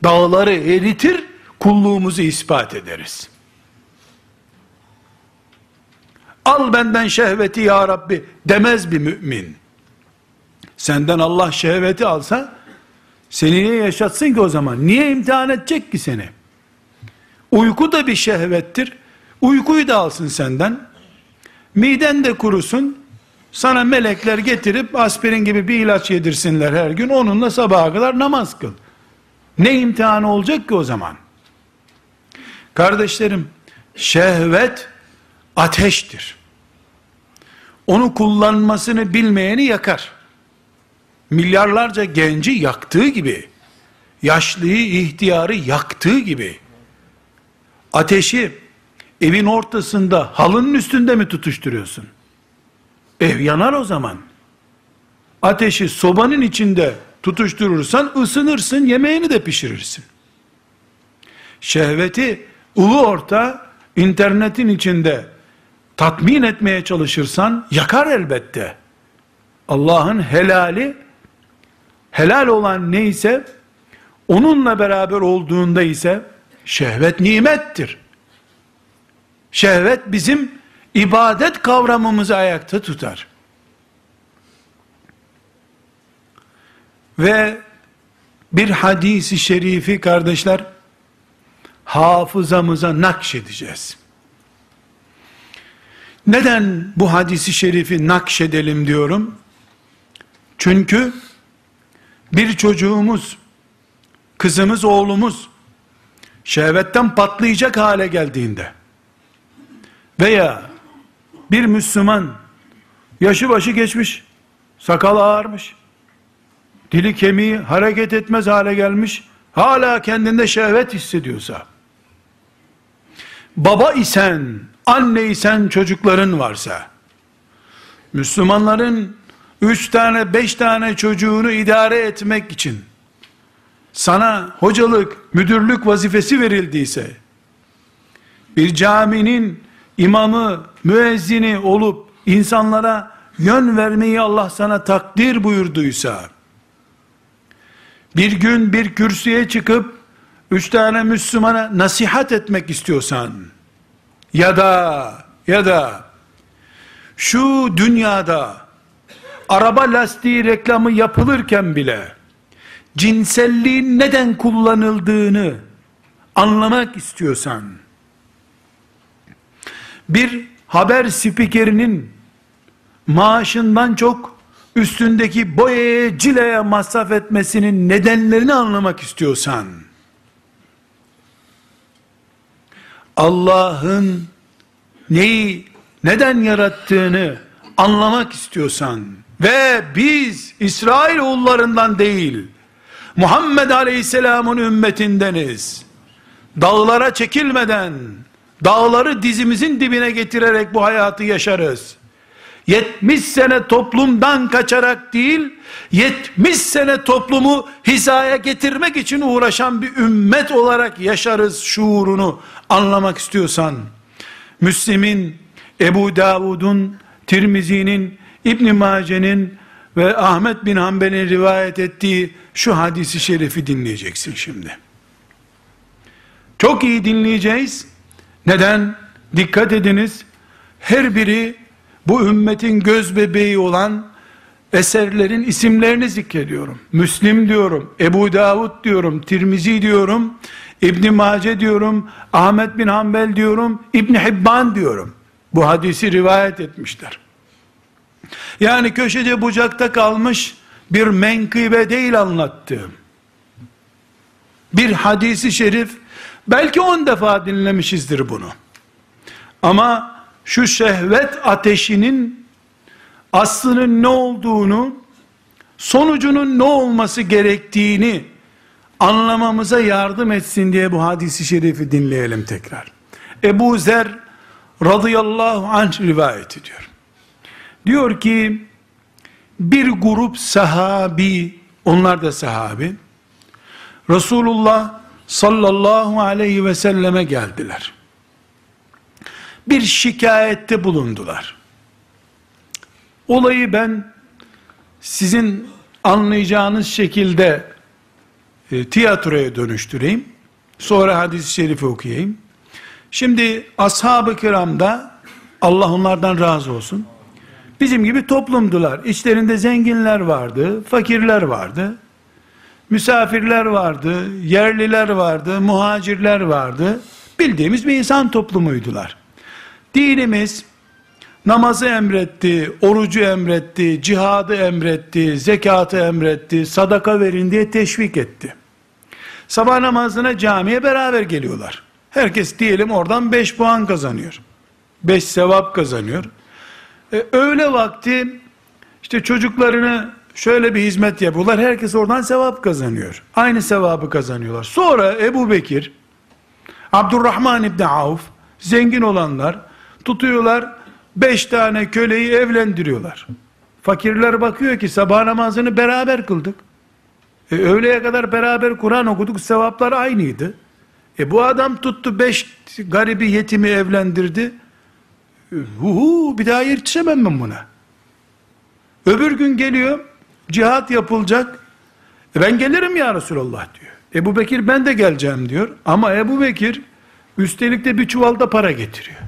Dağları eritir, kulluğumuzu ispat ederiz. Al benden şehveti ya Rabbi demez bir mümin. Senden Allah şehveti alsa seni niye yaşatsın ki o zaman? Niye imtihan edecek ki seni? Uyku da bir şehvettir. Uykuyu da alsın senden. Miden de kurusun. Sana melekler getirip aspirin gibi bir ilaç yedirsinler her gün. Onunla sabaha kadar namaz kıl. Ne imtihanı olacak ki o zaman? Kardeşlerim, şehvet ateştir. Onu kullanmasını bilmeyeni yakar. Milyarlarca genci yaktığı gibi, yaşlıyı, ihtiyarı yaktığı gibi, ateşi evin ortasında halının üstünde mi tutuşturuyorsun? Ev yanar o zaman. Ateşi sobanın içinde tutuşturursan ısınırsın, yemeğini de pişirirsin. Şehveti ulu orta internetin içinde tatmin etmeye çalışırsan yakar elbette. Allah'ın helali helal olan neyse onunla beraber olduğunda ise şehvet nimettir. Şehvet bizim ibadet kavramımızı ayakta tutar. Ve bir hadisi şerifi kardeşler hafızamıza nakşedeceğiz. Neden bu hadisi şerifi nakşedelim diyorum? Çünkü bir çocuğumuz, kızımız, oğlumuz şehvetten patlayacak hale geldiğinde veya bir Müslüman yaşı başı geçmiş, sakal ağarmış, dili kemiği hareket etmez hale gelmiş, hala kendinde şehvet hissediyorsa, baba isen, anne isen çocukların varsa, Müslümanların üç tane, beş tane çocuğunu idare etmek için, sana hocalık, müdürlük vazifesi verildiyse, bir caminin imamı, müezzini olup, insanlara yön vermeyi Allah sana takdir buyurduysa, bir gün bir kürsüye çıkıp, üç tane Müslümana nasihat etmek istiyorsan, ya da, ya da, şu dünyada, araba lastiği reklamı yapılırken bile, cinselliğin neden kullanıldığını, anlamak istiyorsan, bir haber spikerinin, maaşından çok, üstündeki boyaya, cileye masraf etmesinin nedenlerini anlamak istiyorsan, Allah'ın neyi, neden yarattığını anlamak istiyorsan ve biz İsrail oğullarından değil, Muhammed Aleyhisselam'ın ümmetindeniz. Dağlara çekilmeden, dağları dizimizin dibine getirerek bu hayatı yaşarız. 70 sene toplumdan kaçarak değil, 70 sene toplumu hizaya getirmek için uğraşan bir ümmet olarak yaşarız şuurunu anlamak istiyorsan, Müslim'in, Ebu Davud'un, Tirmizi'nin, İbn Mace'nin ve Ahmet bin Hanbel'in rivayet ettiği şu hadisi şerifi dinleyeceksin şimdi. Çok iyi dinleyeceğiz. Neden? Dikkat ediniz. Her biri bu ümmetin göz bebeği olan eserlerin isimlerini zikrediyorum. Müslim diyorum, Ebu Davud diyorum, Tirmizi diyorum, İbn Mace diyorum, Ahmet bin Hanbel diyorum, İbn Hibban diyorum. Bu hadisi rivayet etmişler. Yani köşede bucakta kalmış bir menkıbe değil anlattığım. Bir hadisi şerif belki on defa dinlemişizdir bunu. Ama şu şehvet ateşinin aslının ne olduğunu, sonucunun ne olması gerektiğini anlamamıza yardım etsin diye bu hadisi şerifi dinleyelim tekrar. Ebu Zer radıyallahu anh rivayet ediyor. Diyor ki bir grup sahabi onlar da sahabi Resulullah sallallahu aleyhi ve selleme geldiler. Bir şikayette bulundular. Olayı ben sizin anlayacağınız şekilde e, tiyatroya dönüştüreyim. Sonra hadis-i şerifi okuyayım. Şimdi ashab-ı kiramda Allah onlardan razı olsun. Bizim gibi toplumdular. İçlerinde zenginler vardı, fakirler vardı. Misafirler vardı, yerliler vardı, muhacirler vardı. Bildiğimiz bir insan toplumuydular. Dinimiz namazı emretti, orucu emretti, cihadı emretti, zekatı emretti, sadaka verin diye teşvik etti. Sabah namazına camiye beraber geliyorlar. Herkes diyelim oradan 5 puan kazanıyor. 5 sevap kazanıyor. E, öğle vakti işte çocuklarını şöyle bir hizmet yapıyorlar. Herkes oradan sevap kazanıyor. Aynı sevabı kazanıyorlar. Sonra Ebu Bekir, Abdurrahman İbni Avf, zengin olanlar tutuyorlar. Beş tane köleyi evlendiriyorlar. Fakirler bakıyor ki sabah namazını beraber kıldık. E, öğleye kadar beraber Kur'an okuduk. Sevaplar aynıydı. E bu adam tuttu beş garibi yetimi evlendirdi. Hu bir daha yetişemem ben buna. Öbür gün geliyor, cihat yapılacak. E ben gelirim ya Resulallah diyor. Ebu Bekir ben de geleceğim diyor. Ama Ebu Bekir üstelik de bir çuvalda para getiriyor.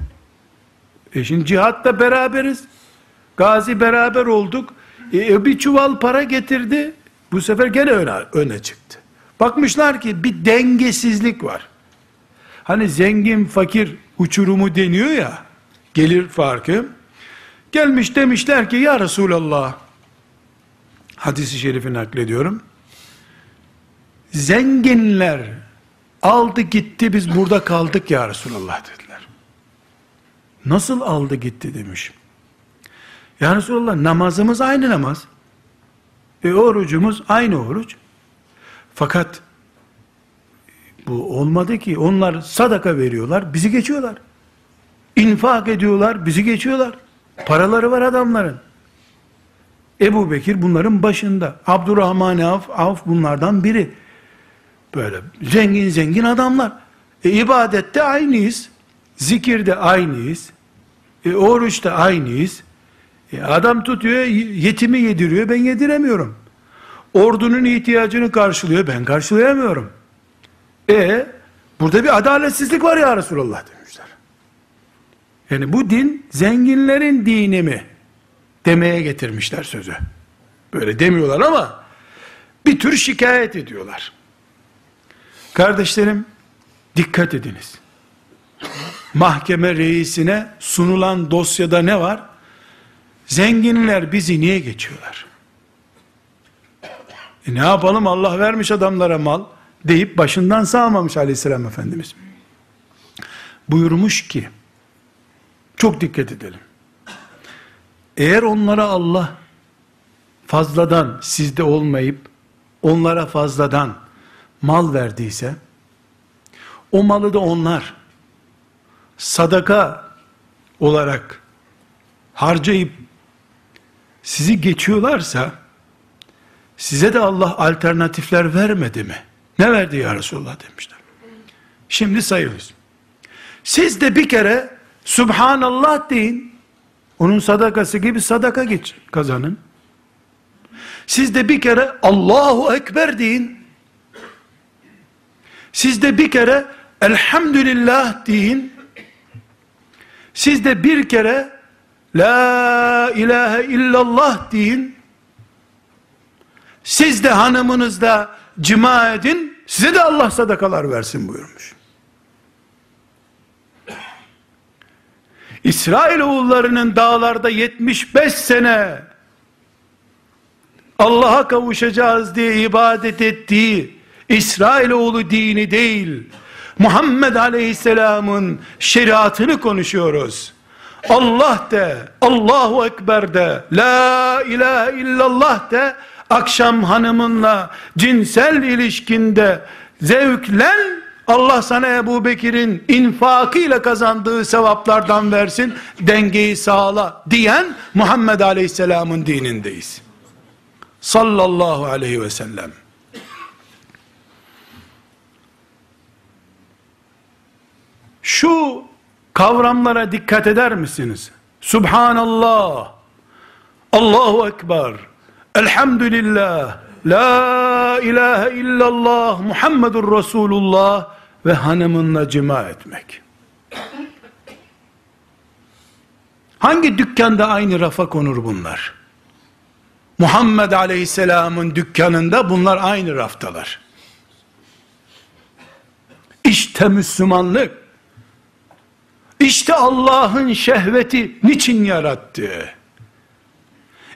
E şimdi cihatta beraberiz. Gazi beraber olduk. E, bir çuval para getirdi. Bu sefer gene öne, öne çıktı. Bakmışlar ki bir dengesizlik var. Hani zengin fakir uçurumu deniyor ya gelir farkı. Gelmiş demişler ki ya Resulallah hadisi şerifi naklediyorum. Zenginler aldı gitti biz burada kaldık ya Resulallah dediler. Nasıl aldı gitti demiş. Ya Resulallah namazımız aynı namaz. E orucumuz aynı oruç. Fakat bu olmadı ki onlar sadaka veriyorlar bizi geçiyorlar. İnfak ediyorlar, bizi geçiyorlar. Paraları var adamların. Ebu Bekir bunların başında. Abdurrahman Avf, Avf bunlardan biri. Böyle zengin zengin adamlar. E, ibadette aynıyız. Zikirde aynıyız. E, oruçta aynıyız. E, adam tutuyor, yetimi yediriyor, ben yediremiyorum. Ordunun ihtiyacını karşılıyor, ben karşılayamıyorum. E, burada bir adaletsizlik var ya Resulallah diyor. Yani bu din zenginlerin dini mi? Demeye getirmişler sözü. Böyle demiyorlar ama bir tür şikayet ediyorlar. Kardeşlerim dikkat ediniz. Mahkeme reisine sunulan dosyada ne var? Zenginler bizi niye geçiyorlar? E ne yapalım Allah vermiş adamlara mal deyip başından sağmamış aleyhisselam efendimiz. Buyurmuş ki çok dikkat edelim. Eğer onlara Allah fazladan sizde olmayıp onlara fazladan mal verdiyse o malı da onlar sadaka olarak harcayıp sizi geçiyorlarsa size de Allah alternatifler vermedi mi? Ne verdi ya Resulullah demişler. Şimdi sayıyoruz. Siz de bir kere Subhanallah deyin. Onun sadakası gibi sadaka geç, kazanın. Siz de bir kere Allahu Ekber deyin. Siz de bir kere Elhamdülillah deyin. Siz de bir kere La ilahe illallah deyin. Siz de hanımınızda cima edin. Size de Allah sadakalar versin buyurmuş. İsrail oğullarının dağlarda 75 sene Allah'a kavuşacağız diye ibadet ettiği İsrail oğlu dini değil, Muhammed Aleyhisselam'ın şeriatını konuşuyoruz. Allah de, Allahu Ekber de, La ilahe illallah de, akşam hanımınla cinsel ilişkinde zevklen Allah sana Ebu Bekir'in infakıyla kazandığı sevaplardan versin, dengeyi sağla diyen Muhammed Aleyhisselam'ın dinindeyiz. Sallallahu aleyhi ve sellem. Şu kavramlara dikkat eder misiniz? Subhanallah, Allahu Ekber, Elhamdülillah, La ilahe illallah, Muhammedur Resulullah ve hanımınla cima etmek. Hangi dükkanda aynı rafa konur bunlar? Muhammed Aleyhisselam'ın dükkanında bunlar aynı raftalar. İşte Müslümanlık. İşte Allah'ın şehveti niçin yarattı?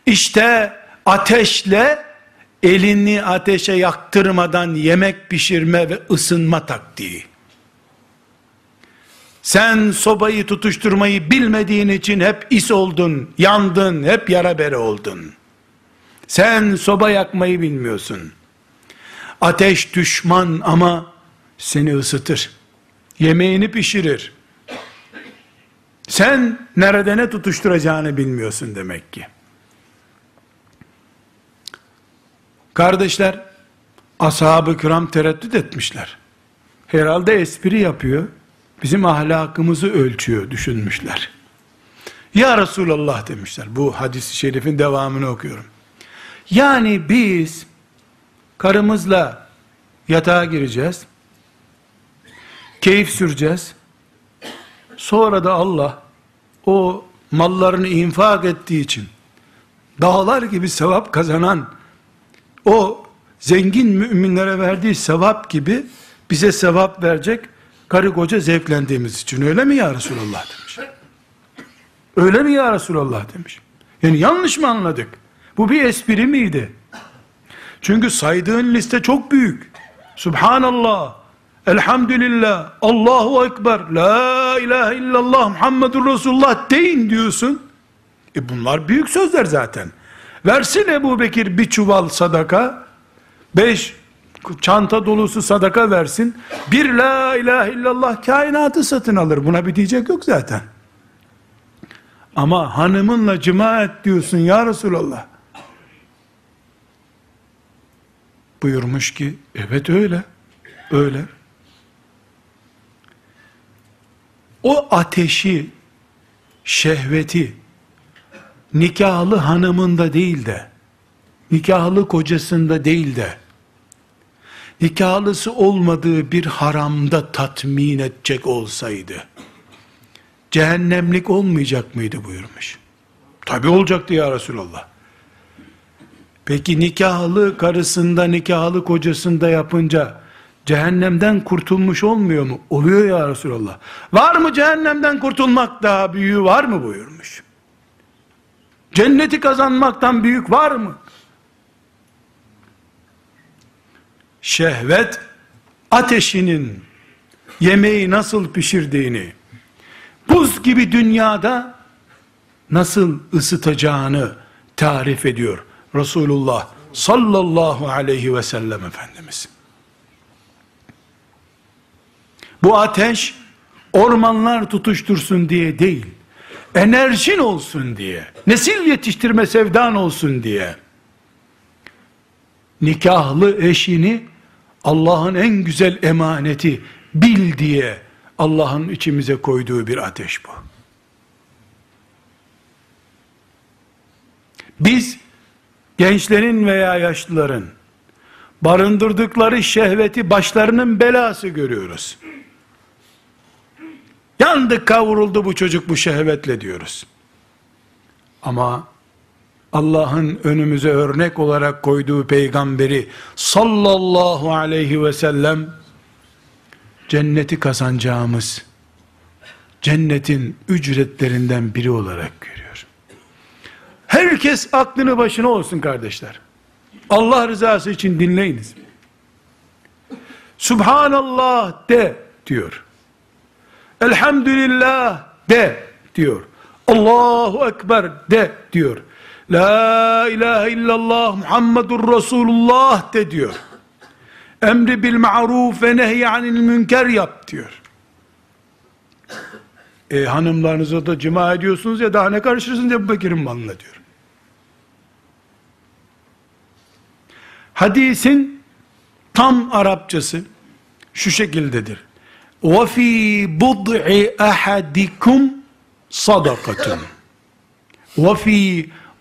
İşte ateşle elini ateşe yaktırmadan yemek pişirme ve ısınma taktiği. Sen sobayı tutuşturmayı bilmediğin için hep is oldun, yandın, hep yara bere oldun. Sen soba yakmayı bilmiyorsun. Ateş düşman ama seni ısıtır. Yemeğini pişirir. Sen nerede ne tutuşturacağını bilmiyorsun demek ki. Kardeşler, ashab-ı kiram tereddüt etmişler. Herhalde espri yapıyor, bizim ahlakımızı ölçüyor düşünmüşler. Ya Resulallah demişler, bu hadis-i şerifin devamını okuyorum. Yani biz, karımızla yatağa gireceğiz, keyif süreceğiz, sonra da Allah, o mallarını infak ettiği için, dağlar gibi sevap kazanan, o zengin müminlere verdiği sevap gibi bize sevap verecek karı koca zevklendiğimiz için öyle mi ya Resulallah demiş. Öyle mi ya Resulallah demiş. Yani yanlış mı anladık? Bu bir espri miydi? Çünkü saydığın liste çok büyük. Subhanallah, Elhamdülillah, Allahu Ekber, La ilahe illallah, Muhammedur Resulullah deyin diyorsun. E bunlar büyük sözler zaten. Versin Ebu Bekir bir çuval sadaka, beş çanta dolusu sadaka versin, bir la ilahe illallah kainatı satın alır. Buna bir diyecek yok zaten. Ama hanımınla cima et diyorsun ya Resulallah. Buyurmuş ki, evet öyle, öyle. O ateşi, şehveti, nikahlı hanımında değil de, nikahlı kocasında değil de, nikahlısı olmadığı bir haramda tatmin edecek olsaydı, cehennemlik olmayacak mıydı buyurmuş. Tabi olacaktı ya Resulallah. Peki nikahlı karısında, nikahlı kocasında yapınca, cehennemden kurtulmuş olmuyor mu? Oluyor ya Resulallah. Var mı cehennemden kurtulmak daha büyüğü var mı buyurmuş. Cenneti kazanmaktan büyük var mı? Şehvet ateşinin yemeği nasıl pişirdiğini, buz gibi dünyada nasıl ısıtacağını tarif ediyor Resulullah sallallahu aleyhi ve sellem Efendimiz. Bu ateş ormanlar tutuştursun diye değil, enerjin olsun diye, nesil yetiştirme sevdan olsun diye, nikahlı eşini Allah'ın en güzel emaneti bil diye Allah'ın içimize koyduğu bir ateş bu. Biz gençlerin veya yaşlıların barındırdıkları şehveti başlarının belası görüyoruz. Yandık kavruldu bu çocuk bu şehvetle diyoruz. Ama Allah'ın önümüze örnek olarak koyduğu peygamberi sallallahu aleyhi ve sellem cenneti kazanacağımız cennetin ücretlerinden biri olarak görüyor. Herkes aklını başına olsun kardeşler. Allah rızası için dinleyiniz. Subhanallah de diyor. Elhamdülillah de diyor. Allahu Ekber de diyor. La ilahe illallah Muhammedur Resulullah de diyor. Emri bil ma'ruf ve nehy anil münker yap diyor. E, hanımlarınıza da cima ediyorsunuz ya daha ne karışırsınız Ebu Bekir'in malına diyor. Hadisin tam Arapçası şu şekildedir. وَفِي بُضْعِ أَحَدِكُمْ صَدَقَةٌ وَفِي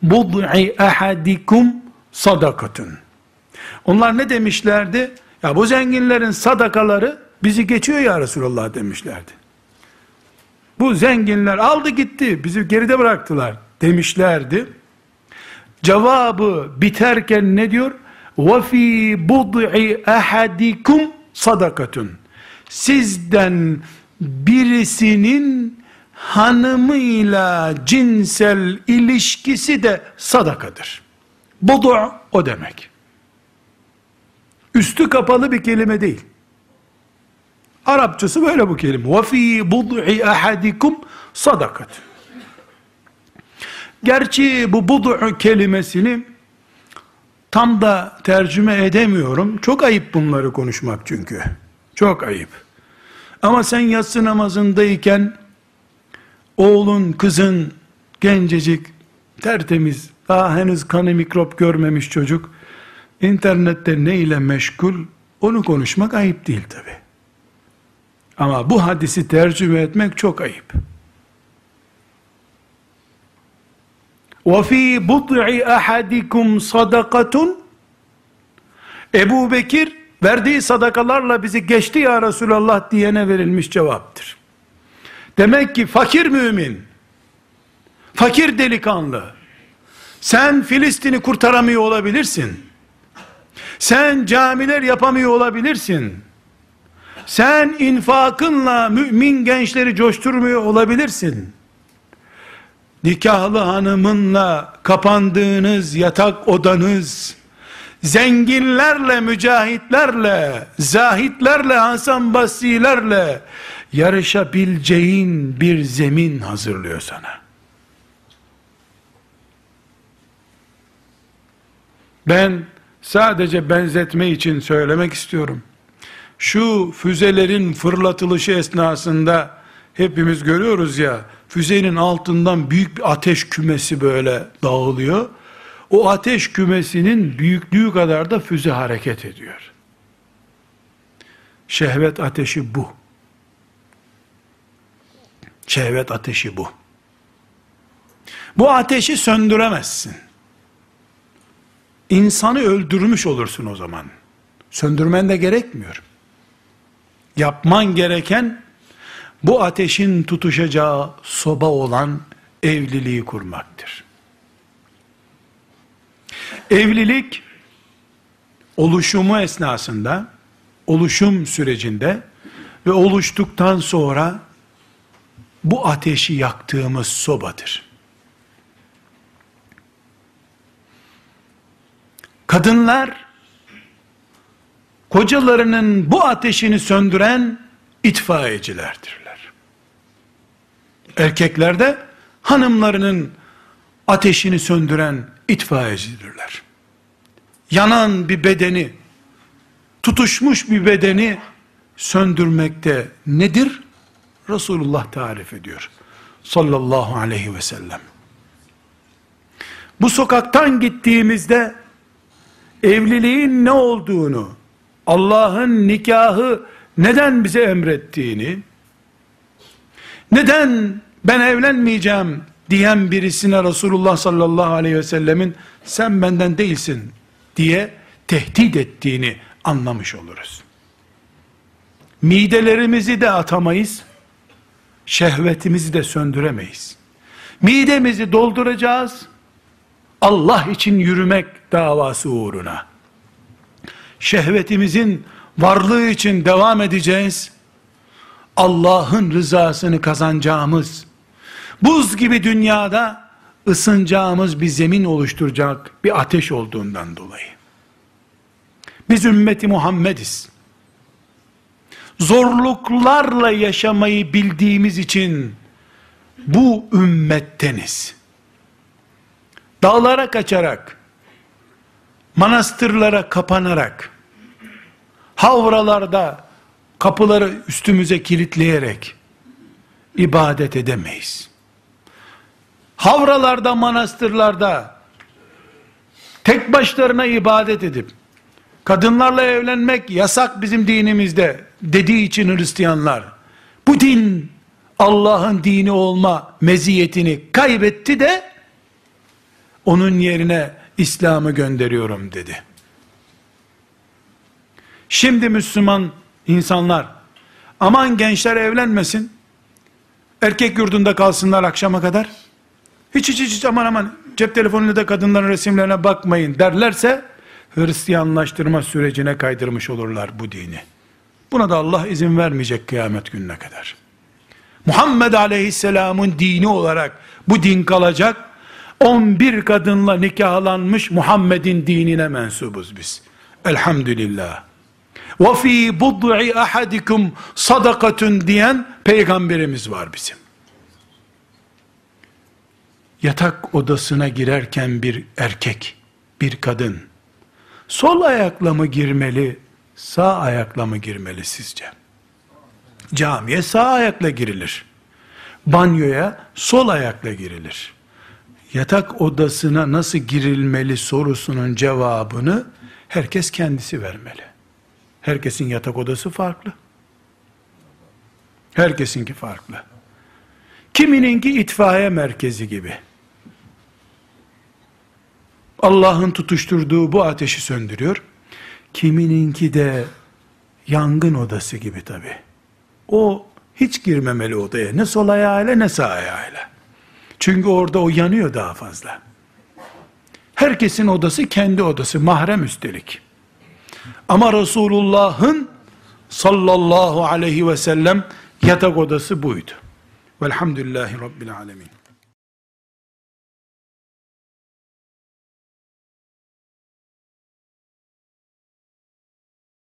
بُضْعِ أَحَدِكُمْ صَدَقَةٌ Onlar ne demişlerdi? Ya bu zenginlerin sadakaları bizi geçiyor ya Resulallah demişlerdi. Bu zenginler aldı gitti, bizi geride bıraktılar demişlerdi. Cevabı biterken ne diyor? وَفِي بُضْعِ أَحَدِكُمْ sadakatun. Sizden birisinin hanımıyla cinsel ilişkisi de sadakadır. Budu o demek. Üstü kapalı bir kelime değil. Arapçası böyle bu kelime. وَفِي بُضْعِ أَحَدِكُمْ sadakat. Gerçi bu budu kelimesini tam da tercüme edemiyorum. Çok ayıp bunları konuşmak çünkü. Çok ayıp. Ama sen yatsı namazındayken oğlun, kızın, gencecik, tertemiz, daha henüz kanı mikrop görmemiş çocuk, internette ne ile meşgul, onu konuşmak ayıp değil tabi. Ama bu hadisi tercüme etmek çok ayıp. وَفِي بُطْعِ أَحَدِكُمْ صَدَقَةٌ Ebu Bekir verdiği sadakalarla bizi geçti ya Resulallah diyene verilmiş cevaptır. Demek ki fakir mümin, fakir delikanlı, sen Filistin'i kurtaramıyor olabilirsin. Sen camiler yapamıyor olabilirsin. Sen infakınla mümin gençleri coşturmuyor olabilirsin. Nikahlı hanımınla kapandığınız yatak odanız, zenginlerle, mücahitlerle, zahitlerle, Hasan Basri'lerle yarışabileceğin bir zemin hazırlıyor sana. Ben sadece benzetme için söylemek istiyorum. Şu füzelerin fırlatılışı esnasında hepimiz görüyoruz ya, füzenin altından büyük bir ateş kümesi böyle dağılıyor. O ateş kümesinin büyüklüğü kadar da füze hareket ediyor. Şehvet ateşi bu. Şehvet ateşi bu. Bu ateşi söndüremezsin. İnsanı öldürmüş olursun o zaman. Söndürmen de gerekmiyor. Yapman gereken bu ateşin tutuşacağı soba olan evliliği kurmaktır. Evlilik oluşumu esnasında, oluşum sürecinde ve oluştuktan sonra bu ateşi yaktığımız sobadır. Kadınlar kocalarının bu ateşini söndüren itfaiyecilerdirler. Erkekler de hanımlarının ateşini söndüren itfaiyecidirler. Yanan bir bedeni, tutuşmuş bir bedeni söndürmekte nedir? Resulullah tarif ediyor. Sallallahu aleyhi ve sellem. Bu sokaktan gittiğimizde evliliğin ne olduğunu, Allah'ın nikahı neden bize emrettiğini, neden ben evlenmeyeceğim diyen birisine Resulullah sallallahu aleyhi ve sellemin sen benden değilsin diye tehdit ettiğini anlamış oluruz. Midelerimizi de atamayız, şehvetimizi de söndüremeyiz. Midemizi dolduracağız, Allah için yürümek davası uğruna. Şehvetimizin varlığı için devam edeceğiz. Allah'ın rızasını kazanacağımız, buz gibi dünyada ısınacağımız bir zemin oluşturacak bir ateş olduğundan dolayı. Biz ümmeti Muhammediz. Zorluklarla yaşamayı bildiğimiz için bu ümmetteniz. Dağlara kaçarak, manastırlara kapanarak, havralarda kapıları üstümüze kilitleyerek ibadet edemeyiz. Havralarda, manastırlarda tek başlarına ibadet edip kadınlarla evlenmek yasak bizim dinimizde dediği için Hristiyanlar Bu din Allah'ın dini olma meziyetini kaybetti de onun yerine İslam'ı gönderiyorum dedi. Şimdi Müslüman insanlar aman gençler evlenmesin. Erkek yurdunda kalsınlar akşama kadar. Hiç hiç hiç aman aman cep telefonuyla da kadınların resimlerine bakmayın derlerse Hristiyanlaştırma sürecine kaydırmış olurlar bu dini. Buna da Allah izin vermeyecek kıyamet gününe kadar. Muhammed Aleyhisselam'ın dini olarak bu din kalacak. 11 kadınla nikahlanmış Muhammed'in dinine mensubuz biz. Elhamdülillah. Ve fi bud'i ahadikum sadakatun diyen peygamberimiz var bizim. Yatak odasına girerken bir erkek, bir kadın sol ayakla mı girmeli, sağ ayakla mı girmeli sizce? Camiye sağ ayakla girilir. Banyoya sol ayakla girilir. Yatak odasına nasıl girilmeli sorusunun cevabını herkes kendisi vermeli. Herkesin yatak odası farklı. Herkesinki farklı. Kimininki itfaiye merkezi gibi. Allah'ın tutuşturduğu bu ateşi söndürüyor. Kimininki de yangın odası gibi tabi. O hiç girmemeli odaya. Ne sol ayağıyla ne sağ ayağıyla. Çünkü orada o yanıyor daha fazla. Herkesin odası kendi odası. Mahrem üstelik. Ama Resulullah'ın sallallahu aleyhi ve sellem yatak odası buydu. Velhamdülillahi Rabbil alemin.